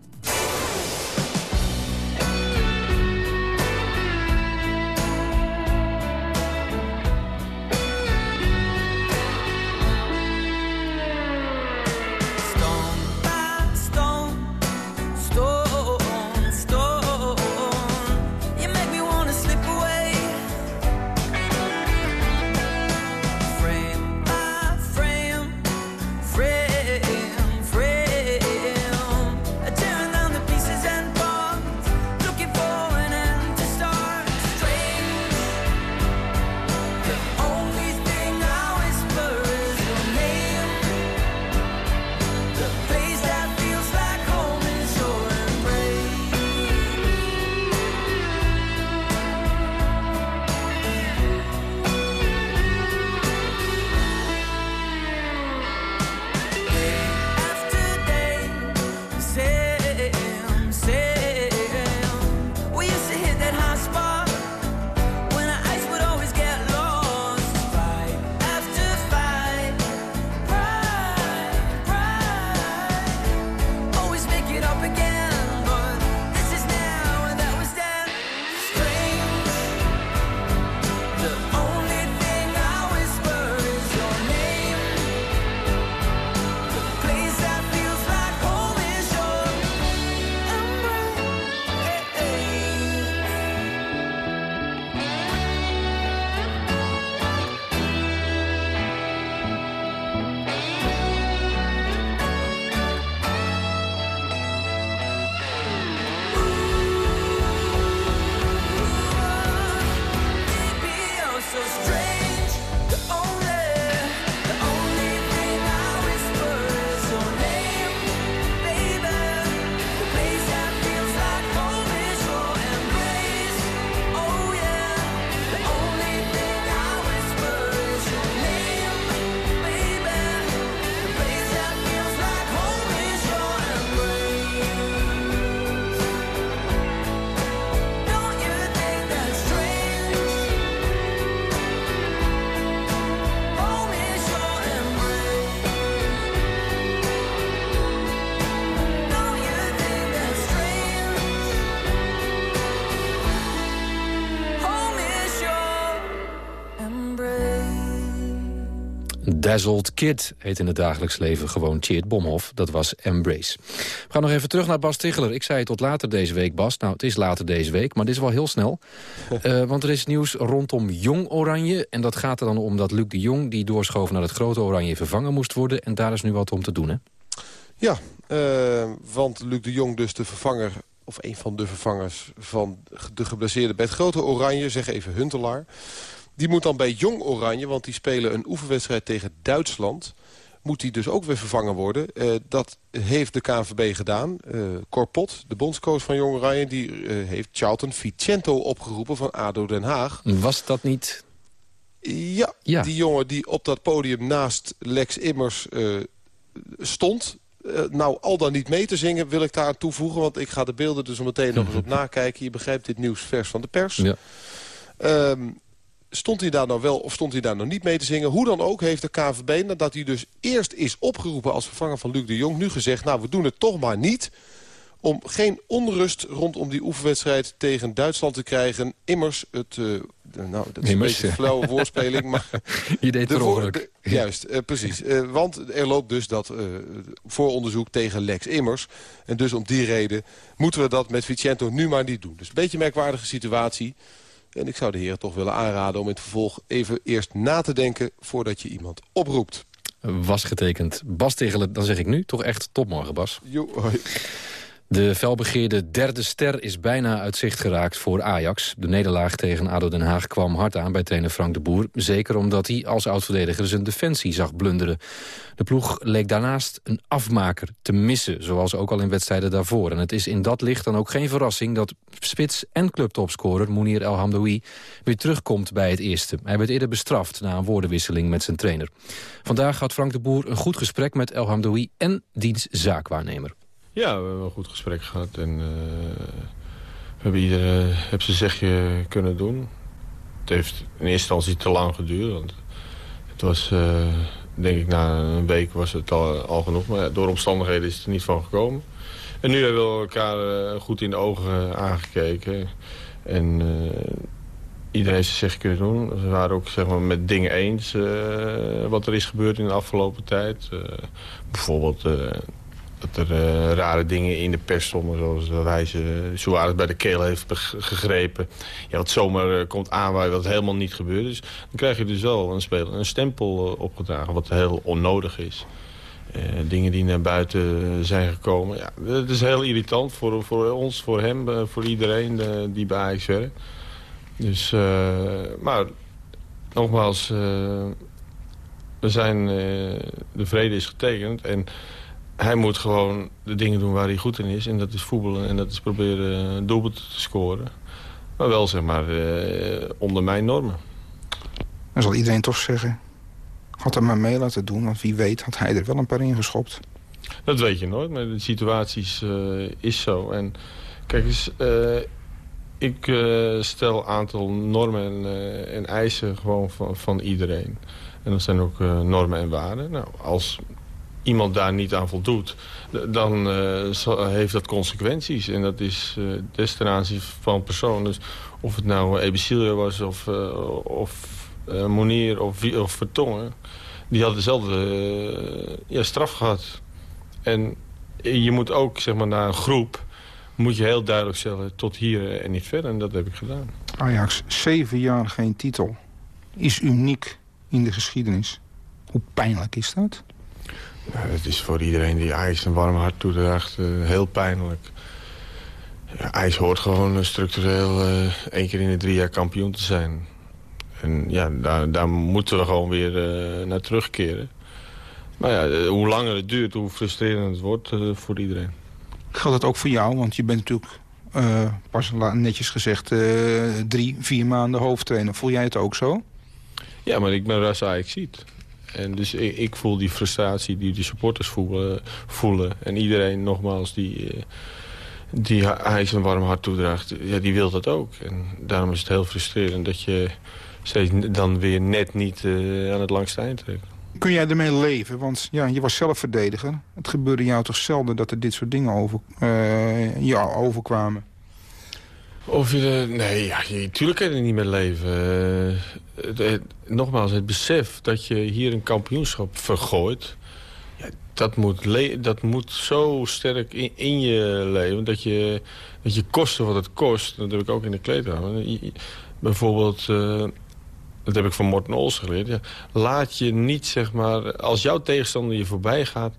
Dazzled Kid heet in het dagelijks leven gewoon Tjeerd Bomhoff. Dat was Embrace. We gaan nog even terug naar Bas Ticheler. Ik zei tot later deze week, Bas. Nou, het is later deze week, maar dit is wel heel snel. Eh, want er is nieuws rondom Jong Oranje. En dat gaat er dan om dat Luc de Jong, die doorschoof naar het grote Oranje, vervangen moest worden. En daar is nu wat om te doen, hè?
Ja, eh, want Luc de Jong dus de vervanger of een van de vervangers van de geblesseerde bij het grote Oranje, zeg even Huntelaar. Die moet dan bij Jong Oranje, want die spelen een oefenwedstrijd tegen Duitsland. Moet die dus ook weer vervangen worden. Eh, dat heeft de KNVB gedaan. Uh, Corpot, de bondscoach van Jong Oranje, die eh, heeft Charlton Vicento opgeroepen van ADO Den Haag.
Was dat niet...
Ja,
Ja.
die jongen die op dat podium naast Lex Immers eh, stond. Eh, nou, al dan niet mee te zingen wil ik daar aan toevoegen. Want ik ga de beelden dus zo meteen nog eens op nakijken. Je begrijpt dit nieuws vers van de pers.
Ja.
Ehm, stond hij daar nou wel of stond hij daar nou niet mee te zingen? Hoe dan ook heeft de KVB, nadat hij dus eerst is opgeroepen... als vervanger van Luc de Jong, nu gezegd... nou, we doen het toch maar niet om geen onrust rondom die oefenwedstrijd tegen Duitsland te krijgen. Immers, het, eh, nou, dat is
Immers,
een beetje een flauwe woordspeling, maar...
Je deed
De voor- de- Juist, eh, precies. Eh, want er loopt dus dat vooronderzoek tegen Lex Immers. En dus om die reden moeten we dat met Vicento nu maar niet doen. Dus een beetje een merkwaardige situatie. En ik zou de heren toch willen aanraden om in het vervolg even eerst na te denken... voordat je iemand oproept.
Was getekend. Bas Ticheler, dan zeg ik nu toch echt topmorgen, Bas.
Jo, hoi.
De felbegeerde derde ster is bijna uit zicht geraakt voor Ajax. De nederlaag tegen ADO Den Haag kwam hard aan bij trainer Frank de Boer. Zeker omdat hij als oud-verdediger zijn defensie zag blunderen. De ploeg leek daarnaast een afmaker te missen, zoals ook al in wedstrijden daarvoor. En het is in dat licht dan ook geen verrassing dat spits en clubtopscorer Mounir El Hamdoui weer terugkomt bij het eerste. Hij werd eerder bestraft na een woordenwisseling met zijn trainer. Vandaag had Frank de Boer een goed gesprek met El Hamdoui en diens zaakwaarnemer.
Ja, we hebben een goed gesprek gehad. En eh, we hebben ieder heb zijn zegje kunnen doen. Het heeft in eerste instantie te lang geduurd. Want het was, eh, denk ik, na een week was het al, genoeg. Maar ja, door omstandigheden is het er niet van gekomen. En nu hebben we elkaar eh, goed in de ogen aangekeken. En eh, iedereen heeft zijn zegje kunnen doen. We waren ook zeg maar, met dingen eens eh, wat er is gebeurd in de afgelopen tijd. Eh, bijvoorbeeld... eh, dat er eh, rare dingen in de pers stonden. Zoals dat hij ze Suarez bij de keel heeft gegrepen. Ja, wat zomaar eh, komt aanwaaien wat helemaal niet gebeurd is. Dan krijg je dus wel een speler een stempel eh, opgedragen. Wat heel onnodig is. Eh, dingen die naar buiten zijn gekomen. Ja, het is heel irritant voor, voor ons, voor hem, eh, voor iedereen eh, die bij Ajax werkt. Dus, eh, maar nogmaals, eh, we zijn, eh, de vrede is getekend en hij moet gewoon de dingen doen waar hij goed in is. En dat is voetballen en dat is proberen doelpunten te scoren. Maar wel, zeg maar, eh, onder mijn normen.
Dan zal iedereen toch zeggen... had hem maar mee laten doen, want wie weet had hij er wel een paar ingeschopt.
Dat weet je nooit, maar de situaties eh, is zo. En kijk eens, eh, ik eh, stel een aantal normen en, en eisen gewoon van, van iedereen. En dat zijn ook normen en waarden. Nou, als iemand daar niet aan voldoet, dan eh, heeft dat consequenties. En dat is eh des ten aanzien van persoon. Dus of het nou Ebesilio was of, eh of Monier of, of Vertongen... die hadden dezelfde ja, straf gehad. En je moet ook, zeg maar, naar een groep... moet je heel duidelijk stellen tot hier en niet verder. En dat heb ik gedaan.
Ajax, zeven jaar geen titel. Is uniek in de geschiedenis. Hoe pijnlijk is dat?
Ja, het is voor iedereen die ijs een warm hart toedraagt eh, heel pijnlijk. Ja, ijs hoort gewoon eh, structureel eh één keer in de drie jaar kampioen te zijn. En ja, daar, daar moeten we gewoon weer naar terugkeren. Maar ja, hoe langer het duurt, hoe frustrerend het wordt voor iedereen.
Geldt dat ook voor jou? Want je bent natuurlijk, pas netjes gezegd, drie, vier maanden hoofdtrainer. Voel jij het ook zo?
Ja, maar ik ben ras ziet. En dus ik, ik voel die frustratie die de supporters voelen. voelen. En iedereen, nogmaals, die, eh, die ijs een warm hart toedraagt, ja, die wil dat ook. En daarom is het heel frustrerend dat je steeds dan weer net niet eh, aan het langste eind trekt.
Kun jij ermee leven? Want ja, je was zelf verdediger. Het gebeurde jou toch zelden dat er dit soort dingen over, eh, jou overkwamen?
Of je... er- Nee, ja, je, tuurlijk kan je er niet mee leven. Eh, nogmaals, het besef dat je hier een kampioenschap vergooit... Ja, dat, moet dat moet zo sterk in, in je leven dat je, dat je kosten wat het kost. Dat heb ik ook in de kleedkamer. Bijvoorbeeld... eh, dat heb ik van Morten Ols geleerd. Ja. Laat je niet, zeg maar... Als jouw tegenstander je voorbij gaat...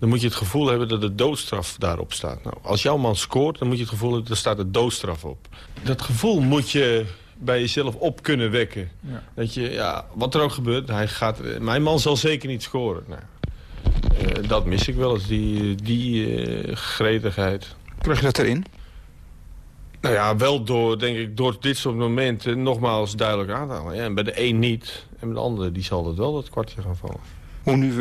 dan moet je het gevoel hebben dat de doodstraf daarop staat. Nou, als jouw man scoort, dan moet je het gevoel hebben... er staat de doodstraf op. Dat gevoel moet je bij jezelf op kunnen wekken.
Ja.
Dat je, ja, wat er ook gebeurt, hij gaat, mijn man zal zeker niet scoren. Nou, eh, dat mis ik wel eens, die, die eh, gretigheid.
Krijg je dat erin?
Nou ja, wel door, denk ik, door dit soort momenten nogmaals duidelijk aan te halen. Ja, en bij de een niet, en bij de andere die zal het wel dat kwartje gaan vallen.
Hoe nu eh,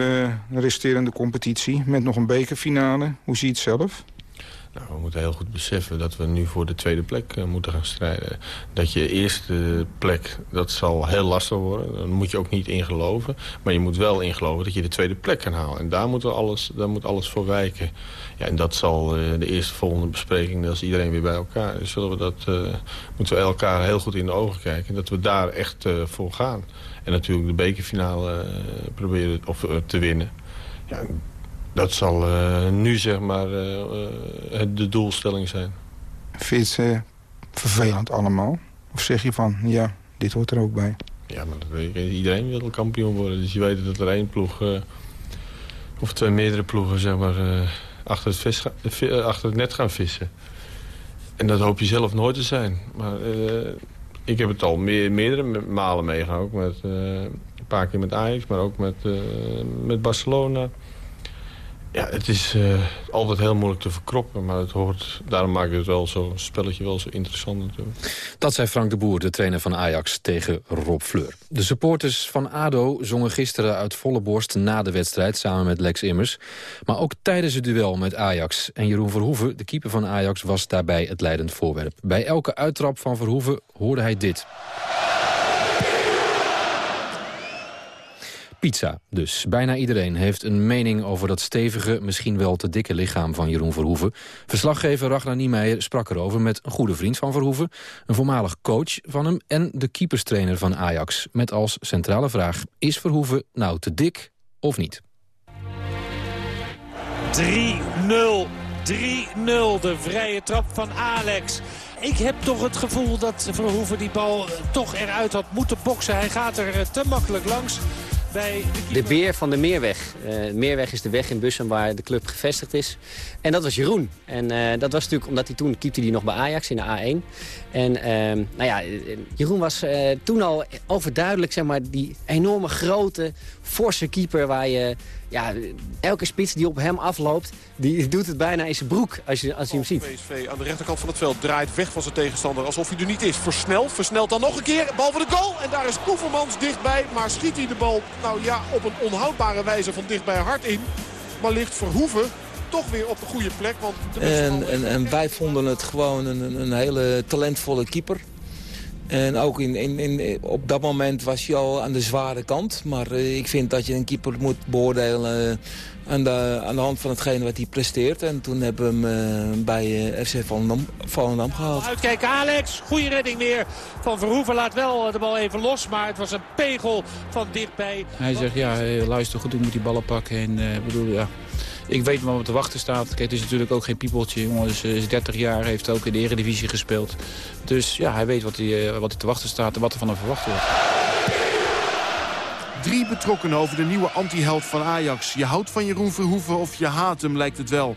de resterende competitie met nog een bekerfinale? Hoe zie je het zelf?
Nou, we moeten heel goed beseffen dat we nu voor de tweede plek eh, moeten gaan strijden. Dat je eerste plek, dat zal heel lastig worden. Daar moet je ook niet in geloven. Maar je moet wel in geloven dat je de tweede plek kan halen. En daar moet, we alles, daar moet alles voor wijken. Ja, en dat zal eh, de eerste volgende bespreking, dat is iedereen weer bij elkaar. Dus zullen we dat, eh, moeten we elkaar heel goed in de ogen kijken. Dat we daar echt voor gaan. En natuurlijk de bekerfinale proberen of, te winnen. Ja, dat zal eh, nu zeg maar eh, eh, de doelstelling zijn.
Vind je het vervelend allemaal? Of zeg je van, ja, dit hoort er ook bij?
Ja, maar dat weet ik. iedereen wil kampioen worden. Dus je weet dat er één ploeg, of twee meerdere ploegen, zeg maar, achter, het vis achter het net gaan vissen. En dat hoop je zelf nooit te zijn. Maar ik heb het al meer, meerdere malen meegemaakt. Met, een paar keer met Ajax, maar ook met, met Barcelona. Ja, het is eh, altijd heel moeilijk te verkroppen. Maar het hoort, daarom maakt het wel zo, een spelletje wel zo interessant natuurlijk.
Dat zei Frank de Boer, de trainer van Ajax, tegen Rob Fleur. De supporters van ADO zongen gisteren uit volle borst na de wedstrijd... samen met Lex Immers. Maar ook tijdens het duel met Ajax. En Jeroen Verhoeven, de keeper van Ajax, was daarbij het leidend voorwerp. Bij elke uittrap van Verhoeven hoorde hij dit. Pizza dus. Bijna iedereen heeft een mening over dat stevige, misschien wel te dikke lichaam van Jeroen Verhoeven. Verslaggever Ragnar Niemeyer sprak erover met een goede vriend van Verhoeven, een voormalig coach van hem en de keeperstrainer van Ajax. Met als centrale vraag, is Verhoeven nou te dik of niet?
3-0. 3-0, de vrije trap van Alex. Ik heb toch het gevoel dat Verhoeven die bal eh, toch eruit had moeten boksen. Hij gaat er eh, te makkelijk langs. De
De beer van de Meerweg. Eh, Meerweg is de weg in Bussen waar de club gevestigd is. En dat was Jeroen. En eh, dat was natuurlijk omdat hij toen keepte hij nog bij Ajax in de A1. En ehm, nou ja, eh, Jeroen was eh, toen al overduidelijk zeg maar, die enorme grote, forse keeper... waar je ja, elke spits die op hem afloopt, die doet het bijna in zijn broek als je, als je hem ziet.
PSV aan de rechterkant van het veld draait weg van zijn tegenstander alsof hij er niet is. Versnelt, versnelt dan nog een keer. Bal voor de goal. En daar is Koevermans dichtbij. Maar schiet hij de bal nou ja, op een onhoudbare wijze van dichtbij hard in. Maar ligt Verhoeven toch weer op de goede plek. Want de
En, en, en wij vonden het gewoon een- een hele talentvolle keeper. En ook in, in, in, op dat moment was hij al aan de zware kant. Maar eh, ik vind dat je een keeper moet beoordelen eh, aan, de, aan de hand van hetgene wat hij presteert. En toen hebben we hem eh, bij FC Volendam, Volendam gehaald.
Uitkijken Alex, goede redding weer van Verhoeven. Laat wel de bal even los, maar het was een pegel van dichtbij.
Hij zegt, ja, luister goed, ik moet die ballen pakken. En eh, ik bedoel, ja, ik weet wat me te wachten staat. Kijk, het is natuurlijk ook geen piepeltje. Jongen is, is 30 jaar, heeft ook in de Eredivisie gespeeld. Dus ja, hij weet wat hij, eh, wat hij te wachten staat en wat er van hem verwacht wordt.
Drie betrokkenen over de nieuwe anti-held van Ajax. Je houdt van Jeroen Verhoeven of je haat hem, lijkt het wel.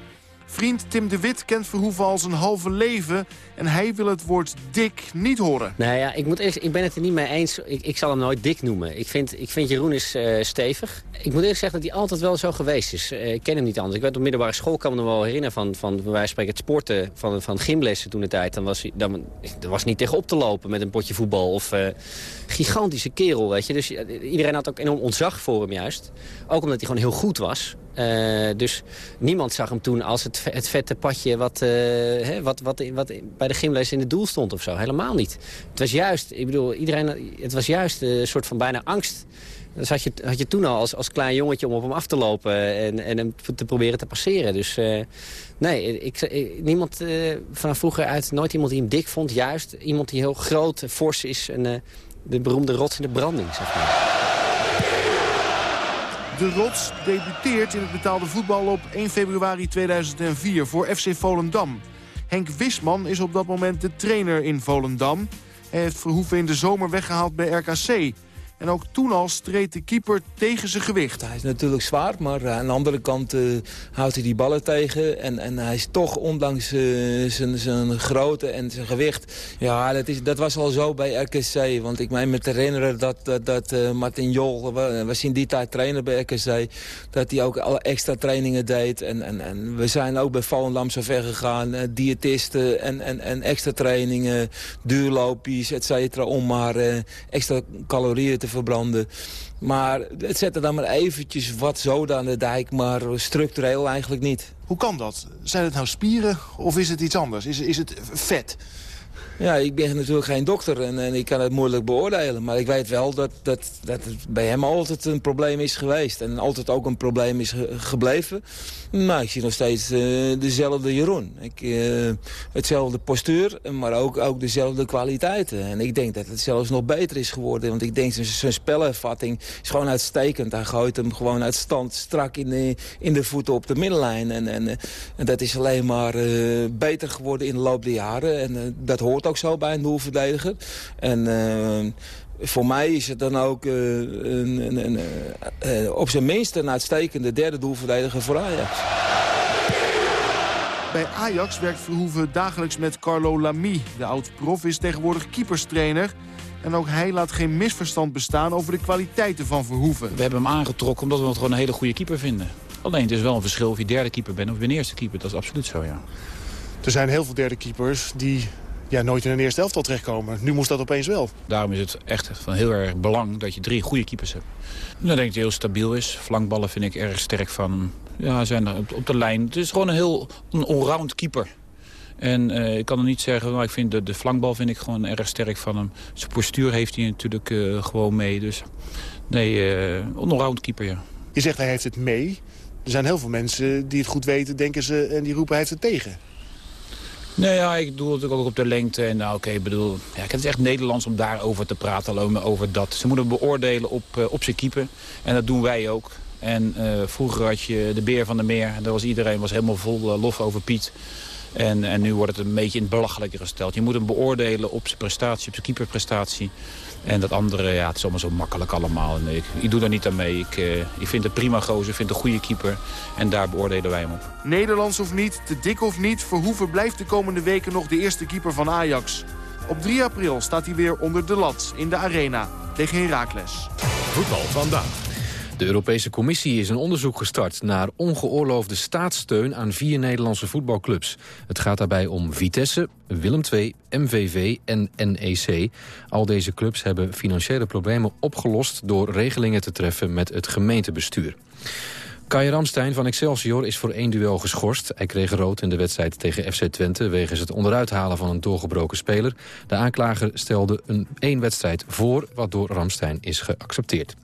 Vriend Tim de Wit kent Verhoeven al zijn halve leven... en hij wil het woord dik niet horen.
Nou ja, ik, moet eerst, ik ben het er niet mee eens. Ik, ik zal hem nooit dik noemen. Ik vind, ik vind Jeroen is eh, stevig. Ik moet eerst zeggen dat hij altijd wel zo geweest is. Eh, ik ken hem niet anders. Ik werd op middelbare school, kan me nog wel herinneren... van, van van spreken het sporten van, van gymlessen toen de tijd. Dan was hij, dan, was niet tegen op te lopen met een potje voetbal. Of eh, gigantische kerel, weet je. Dus iedereen had ook enorm ontzag voor hem juist. Ook omdat hij gewoon heel goed was. Eh, dus niemand zag hem toen als het, het vette padje wat, eh, hè, wat, wat, wat bij de gymles in het doel stond of zo. Helemaal niet. Het was juist, ik bedoel, iedereen, het was juist een soort van bijna angst Dus had je, had je toen al als, als klein jongetje om op hem af te lopen en, en hem te proberen te passeren. Dus eh, nee, ik, niemand vanaf vroeger uit, nooit iemand die hem dik vond. Juist iemand die heel groot, fors is en de beroemde rots in de branding, zeg maar.
De Rots debuteert in het betaalde voetbal op 1 februari 2004 voor FC Volendam. Henk Wisman is op dat moment de trainer in Volendam. Hij heeft Verhoeven in de zomer weggehaald bij RKC. En ook toen al streed de keeper tegen zijn gewicht.
Hij is natuurlijk zwaar, maar aan de andere kant eh, houdt hij die ballen tegen. En, en hij is toch, ondanks eh, zijn, grootte en zijn gewicht... Ja, dat, is, dat was al zo bij RKC. Want ik meen me te herinneren dat, dat, dat eh, Martin Jol... was in die tijd trainer bij RKC... dat hij ook alle extra trainingen deed. En, en, en we zijn ook bij Volendam zo ver gegaan. eh, diëtisten en, en, en extra trainingen, duurloopjes, et cetera... om maar eh, extra calorieën te verbranden. Maar het zette dan maar eventjes wat zoden aan de dijk, maar structureel eigenlijk niet.
Hoe kan dat? Zijn het nou spieren of is het iets anders? Is, is het vet?
Ja, ik ben natuurlijk geen dokter en, en ik kan het moeilijk beoordelen. Maar ik weet wel dat, dat, dat het bij hem altijd een probleem is geweest. En altijd ook een probleem is ge- gebleven. Maar ik zie nog steeds eh, dezelfde Jeroen. Ik, eh, hetzelfde postuur, maar ook, ook dezelfde kwaliteiten. En ik denk dat het zelfs nog beter is geworden. Want ik denk zijn- spelervatting is gewoon uitstekend. Hij gooit hem gewoon uit stand strak in de, in de voeten op de middenlijn. En, en, en dat is alleen maar eh, beter geworden in de loop der jaren. En dat hoort ook zo bij een doelverdediger. En eh, voor mij is het dan ook eh, een, een, een, eh, op zijn minst een uitstekende derde doelverdediger voor Ajax.
Bij Ajax werkt Verhoeven dagelijks met Carlo Lamy. De oud-prof is tegenwoordig keeperstrainer. En ook hij laat geen misverstand bestaan over de kwaliteiten van Verhoeven.
We hebben hem aangetrokken omdat we het gewoon een hele goede keeper vinden. Alleen het is wel een verschil of je derde keeper bent of je bent eerste keeper. Dat is absoluut zo, ja.
Er zijn heel veel derde keepers die ja, nooit in een eerste elftal terechtkomen. Nu moest dat opeens wel.
Daarom is het echt van heel erg belang dat je drie goede keepers hebt. En dan denk ik dat hij heel stabiel is. Flankballen vind ik erg sterk van hem. Ja, zijn er op, de lijn. Het is gewoon een heel een allround keeper. En eh, ik kan er niet zeggen, maar ik vind de, de flankbal vind ik gewoon erg sterk van hem. Zijn postuur heeft hij natuurlijk eh, gewoon mee. Dus nee, eh een allround keeper, ja.
Je zegt hij heeft het mee. Er zijn heel veel mensen die het goed weten, denken ze, en die roepen hij heeft het tegen.
Nee, ja, ik doe natuurlijk ook op de lengte. En nou, oké, ik bedoel, ja, het is echt Nederlands om daarover te praten, alleen over dat. Ze moeten beoordelen op, eh, op zijn keeper. En dat doen wij ook. En eh, vroeger had je de Beer van de Meer. Daar was iedereen was helemaal vol eh, lof over Piet. En, en nu wordt het een beetje in het belachelijke gesteld. Je moet hem beoordelen op zijn prestatie, op zijn keeperprestatie. En dat andere, ja, het is allemaal zo makkelijk allemaal. En ik, ik doe daar niet aan mee. Ik, eh, ik vind het prima gozer, ik vind het een goede keeper. En daar beoordelen wij hem op.
Nederlands of niet, te dik of niet, Verhoeven blijft de komende weken nog de eerste keeper van Ajax. Op 3 april staat hij weer onder de lat in de arena tegen Heracles.
Voetbal vandaag.
De Europese Commissie is een onderzoek gestart naar ongeoorloofde staatssteun aan vier Nederlandse voetbalclubs. Het gaat daarbij om Vitesse, Willem II, MVV en NEC. Al deze clubs hebben financiële problemen opgelost door regelingen te treffen met het gemeentebestuur. Kai Ramstein van Excelsior is voor één duel geschorst. Hij kreeg rood in de wedstrijd tegen FC Twente... wegens het onderuithalen van een doorgebroken speler. De aanklager stelde een één wedstrijd voor... wat door Ramstein is geaccepteerd.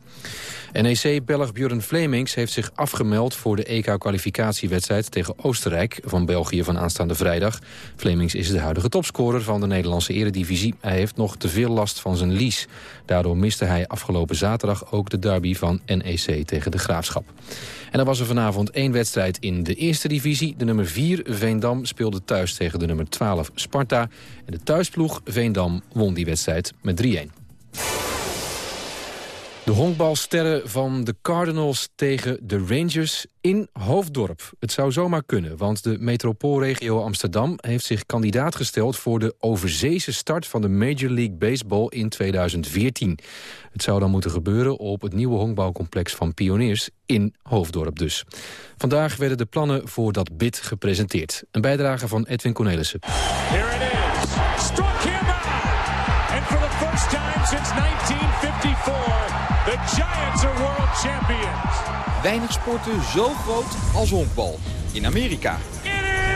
NEC-Belg Björn Flemings heeft zich afgemeld voor de EK-kwalificatiewedstrijd tegen Oostenrijk van België van aanstaande vrijdag. Flemings is de huidige topscorer van de Nederlandse eredivisie. Hij heeft nog te veel last van zijn lies. Daardoor miste hij afgelopen zaterdag ook de derby van NEC tegen de Graafschap. En dan was er vanavond één wedstrijd in de eerste divisie. De nummer 4 Veendam speelde thuis tegen de nummer 12 Sparta. En de thuisploeg Veendam won die wedstrijd met 3-1. De honkbalsterren van de Cardinals tegen de Rangers in Hoofddorp. Het zou zomaar kunnen, want de metropoolregio Amsterdam... heeft zich kandidaat gesteld voor de overzeese start... van de Major League Baseball in 2014. Het zou dan moeten gebeuren op het nieuwe honkbalcomplex van Pioniers... in Hoofddorp dus. Vandaag werden de plannen voor dat bid gepresenteerd. Een bijdrage van Edwin Cornelissen.
First time since 1954, the Giants are world champions.
Weinig sporten zo groot als honkbal. In Amerika.
It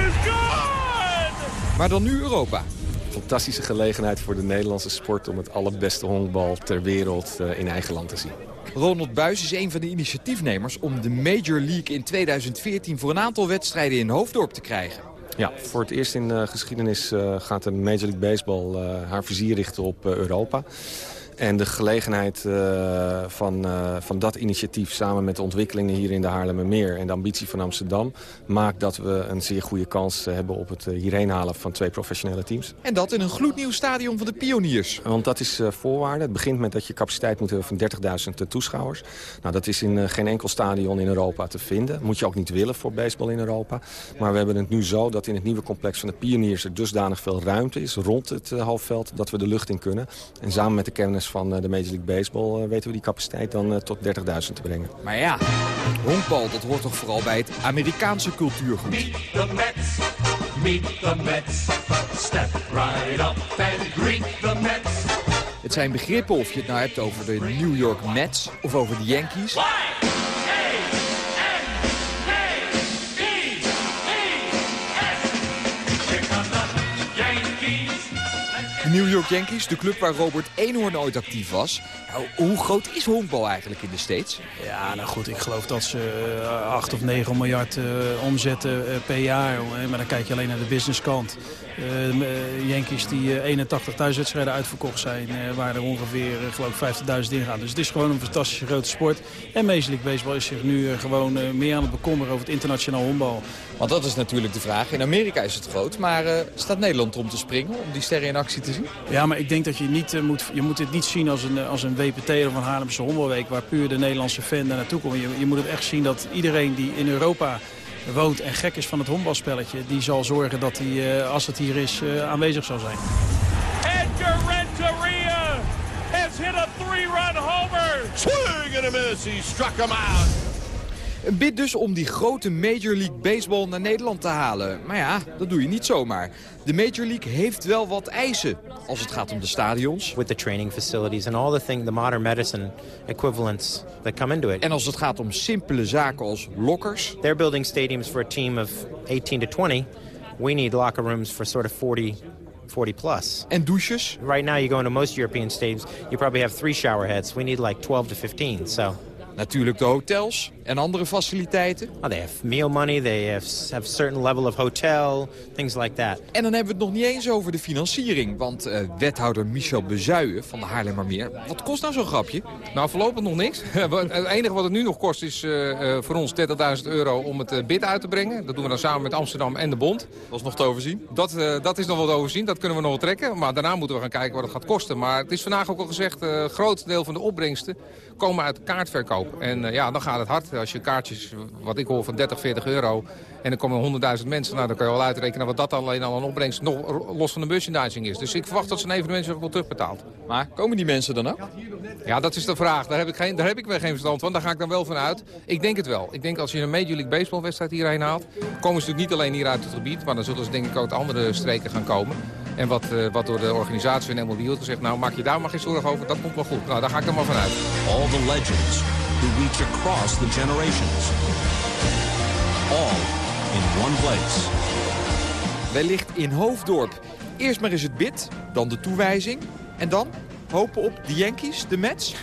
is good!
Maar dan nu Europa.
Fantastische gelegenheid voor de Nederlandse sport om het allerbeste honkbal ter wereld eh, in eigen land te zien.
Ronald Buis is een van de initiatiefnemers om de Major League in 2014 voor een aantal wedstrijden in Hoofddorp te krijgen.
Ja, voor het eerst in uh, geschiedenis uh, gaat de Major League Baseball uh, haar vizier richten op Europa. En de gelegenheid uh, van, uh, van dat initiatief samen met de ontwikkelingen hier in de Haarlemmermeer... en de ambitie van Amsterdam maakt dat we een zeer goede kans hebben op het hierheen halen van twee professionele teams.
En dat in een gloednieuw stadion van de pioniers.
Want dat is uh, voorwaarde. Het begint met dat je capaciteit moet hebben van 30.000 toeschouwers. Nou, dat is in geen enkel stadion in Europa te vinden. Moet je ook niet willen voor baseball in Europa. Maar we hebben het nu zo dat in het nieuwe complex van de pioniers... er dusdanig veel ruimte is rond het halfveld dat we de lucht in kunnen. En samen met de kennis van de Major League Baseball... weten we die capaciteit dan tot 30.000 te brengen.
Maar ja, honkbal, dat hoort toch vooral bij het Amerikaanse cultuurgoed.
Meet the Mets, meet the Mets. Step right up and greet the Mets.
Het zijn begrippen of je het nou hebt over de New York Mets of over de Yankees. New York Yankees, de club waar Robert Eenhoorn ooit actief was. Nou, hoe groot is honkbal eigenlijk in de States?
Ja, nou goed, ik geloof dat ze uh, 8 of 9 miljard uh, omzetten uh, per jaar. Maar dan kijk je alleen naar de businesskant. Yankees die 81 wedstrijden uitverkocht zijn, waar er ongeveer geloof 50.000 in gaan. Dus het is gewoon een fantastische grote sport. En Major League Baseball is zich nu gewoon meer aan het bekommeren over het internationaal honkbal.
Want dat is natuurlijk de vraag. In Amerika is het groot, maar staat Nederland om te springen om die sterren in actie te zien?
Ja, maar ik denk dat je niet moet, je moet dit niet zien als een, als een WPT of een Haarlemse Hommelweek... waar puur de Nederlandse fan daar naartoe komt. Je, je moet het echt zien dat iedereen die in Europa woont en gek is van het honkbalspelletje... die zal zorgen dat hij, uh, als het hier is, uh, aanwezig zal zijn.
Edgar Renteria has hit a three-run homer.
Swing and a miss. He struck him out.
Een bid dus om die grote Major League Baseball naar Nederland te halen. Maar ja, dat doe je niet zomaar. De Major League heeft wel wat eisen als het gaat om de stadions.
With the training facilities and all the thing, the modern medicine equivalents that come into it.
En als het gaat om simpele zaken als lockers.
They're building stadiums for a team of 18 to 20. We need locker rooms for sort of 40 40 plus.
En douches?
Right now you go into most European stadiums, you probably have three shower heads. We need like 12 to 15, so...
Natuurlijk de hotels en andere faciliteiten.
Oh, they have meal money, they have, have certain level of hotel, things like that.
En dan hebben we het nog niet eens over de financiering. Want uh, wethouder Michel Bezuijen van de Haarlemmermeer... wat kost nou zo'n grapje?
Nou, voorlopig nog niks. het enige wat het nu nog kost is uh, uh, voor ons 30.000 euro om het bid uit te brengen. Dat doen we dan samen met Amsterdam en de Bond.
Dat is nog te overzien?
Dat, dat is nog wat overzien, dat kunnen we nog wel trekken. Maar daarna moeten we gaan kijken wat het gaat kosten. Maar het is vandaag ook al gezegd, een groot deel van de opbrengsten komen uit kaartverkoop. En uh, ja, dan gaat het hard. Als je kaartjes, wat ik hoor, van 30, 40 euro... en er komen 100.000 mensen, nou, dan kan je wel uitrekenen... wat dat alleen al een opbrengst, nog los van de merchandising is. Dus ik verwacht dat zo'n evenement zich wel terugbetaalt.
Maar komen die mensen dan ook?
Ja, dat is de vraag. Daar heb ik, geen, daar heb ik weer geen verstand van. Daar ga ik dan wel van uit. Ik denk het wel. Ik denk als je een Major League Baseball wedstrijd hierheen haalt... komen ze natuurlijk niet alleen hier uit het gebied... maar dan zullen ze denk ik ook uit andere streken gaan komen. En wat, uh, wat door de organisatie van MLB wordt gezegd... nou, maak je daar maar geen zorgen over, dat komt wel goed. Nou, daar ga ik dan maar vanuit.
All the legends who reach across the generations. All in one place.
Wellicht in Hoofddorp. Eerst maar eens het bid, dan de toewijzing en dan hopen op de Yankees, de Mets?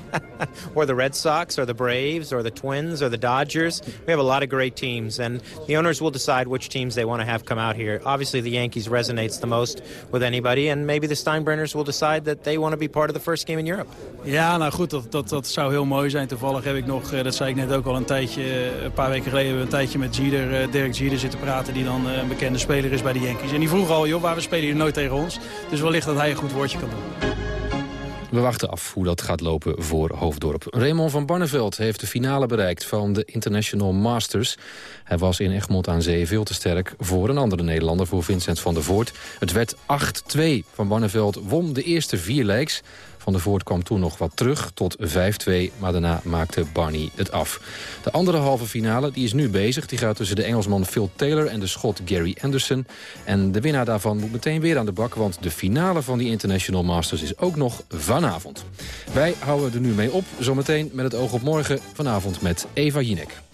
or the Red Sox, or the Braves, or the Twins, or the Dodgers. We have a lot of great teams, and the owners will decide which teams they want to have come out here. Obviously, the Yankees resonates the most with anybody, and maybe the Steinbrenners will decide that they want to be part of the first game in Europe.
Ja, nou goed, dat, dat, dat zou heel mooi zijn. Toevallig heb ik nog, dat zei ik net ook al een tijdje, een paar weken geleden, hebben we een tijdje met Jeter, Dirk Jeter zitten praten, die dan een bekende speler is bij de Yankees. En die vroeg al, joh, waar we spelen hier nooit tegen ons. Dus wellicht dat hij een goed woordje kan doen.
We wachten af hoe dat gaat lopen voor Hoofddorp. Raymond van Barneveld heeft de finale bereikt van de International Masters. Hij was in Egmond aan Zee veel te sterk voor een andere Nederlander, voor Vincent van der Voort. Het werd 8-2. Van Barneveld won de eerste vier lijks. Van der Voort kwam toen nog wat terug tot 5-2, maar daarna maakte Barney het af. De andere halve finale die is nu bezig. Die gaat tussen de Engelsman Phil Taylor en de Schot Gary Anderson. En de winnaar daarvan moet meteen weer aan de bak... want de finale van die International Masters is ook nog vanavond. Wij houden er nu mee op, zometeen met het oog op morgen... vanavond met Eva Jinek.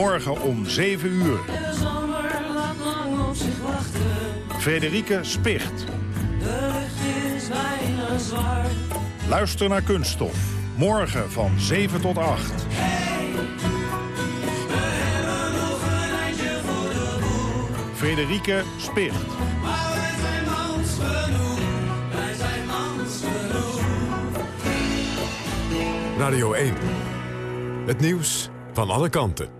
Morgen om 7 uur.
Frederike Spicht.
De lucht is bijna zwart.
Luister naar Kunststof. Morgen van 7 tot 8.
Hey, we hebben nog een eindje voor de boeg.
Frederike Spicht.
Maar wij zijn mans genoeg. Wij zijn mans genoeg.
Radio 1. Het nieuws van alle kanten.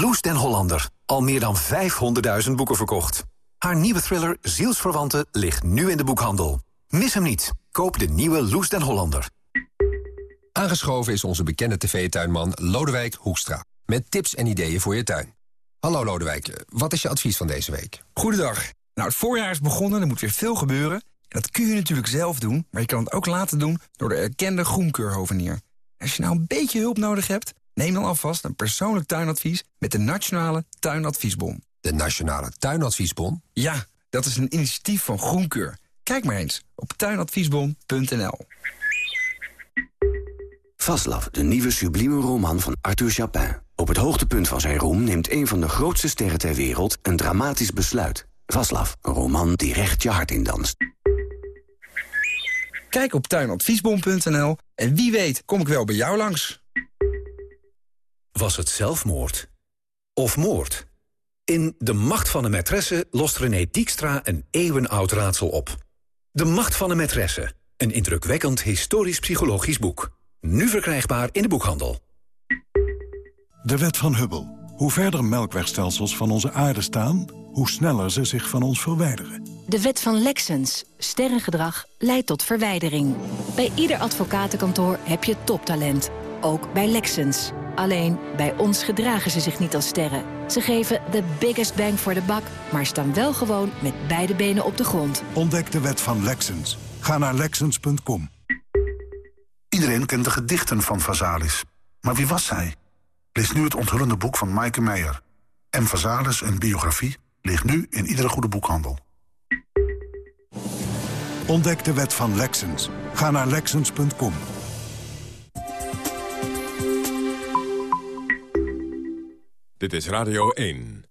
Loes den Hollander. Al meer dan 500.000 boeken verkocht. Haar nieuwe thriller Zielsverwanten ligt nu in de boekhandel. Mis hem niet. Koop de nieuwe Loes den Hollander.
Aangeschoven is onze bekende tv-tuinman Lodewijk Hoekstra. Met tips en ideeën voor je tuin. Hallo Lodewijk, wat is je advies van deze week?
Goedendag. Nou, het voorjaar is begonnen, er moet weer veel gebeuren. En dat kun je natuurlijk zelf doen, maar je kan het ook laten doen door de erkende groenkeurhovenier. Als je nou een beetje hulp nodig hebt, neem dan alvast een persoonlijk tuinadvies met de Nationale Tuinadviesbon.
De Nationale Tuinadviesbon?
Ja, dat is een initiatief van Groenkeur. Kijk maar eens op tuinadviesbon.nl.
Vaslav, de nieuwe sublieme roman van Arthur Chapin. Op het hoogtepunt van zijn roem neemt een van de grootste sterren ter wereld een dramatisch besluit. Vaslav, een roman die recht je hart indanst.
Kijk op tuinadviesbon.nl en wie weet kom ik wel bij jou langs.
Was het zelfmoord? Of moord? In De Macht van de Maîtresse lost René Diekstra een eeuwenoud raadsel op. De Macht van de Maîtresse. Een indrukwekkend historisch-psychologisch boek. Nu verkrijgbaar in de boekhandel.
De wet van Hubble. Hoe verder melkwegstelsels van onze aarde staan... hoe sneller ze zich van ons verwijderen.
De wet van Lexens. Sterrengedrag leidt tot verwijdering. Bij ieder advocatenkantoor heb je toptalent. Ook bij Lexens. Alleen, bij ons gedragen ze zich niet als sterren. Ze geven de biggest bang voor de bak, maar staan wel gewoon met beide benen op de grond.
Ontdek de wet van Lexens. Ga naar Lexens.com.
Iedereen kent de gedichten van Vazalis. Maar wie was hij? Lees nu het onthullende boek van Maaike Meijer. M. Vazalis, een biografie, ligt nu in iedere goede boekhandel.
Ontdek de wet van Lexens. Ga naar Lexens.com.
Dit is Radio 1.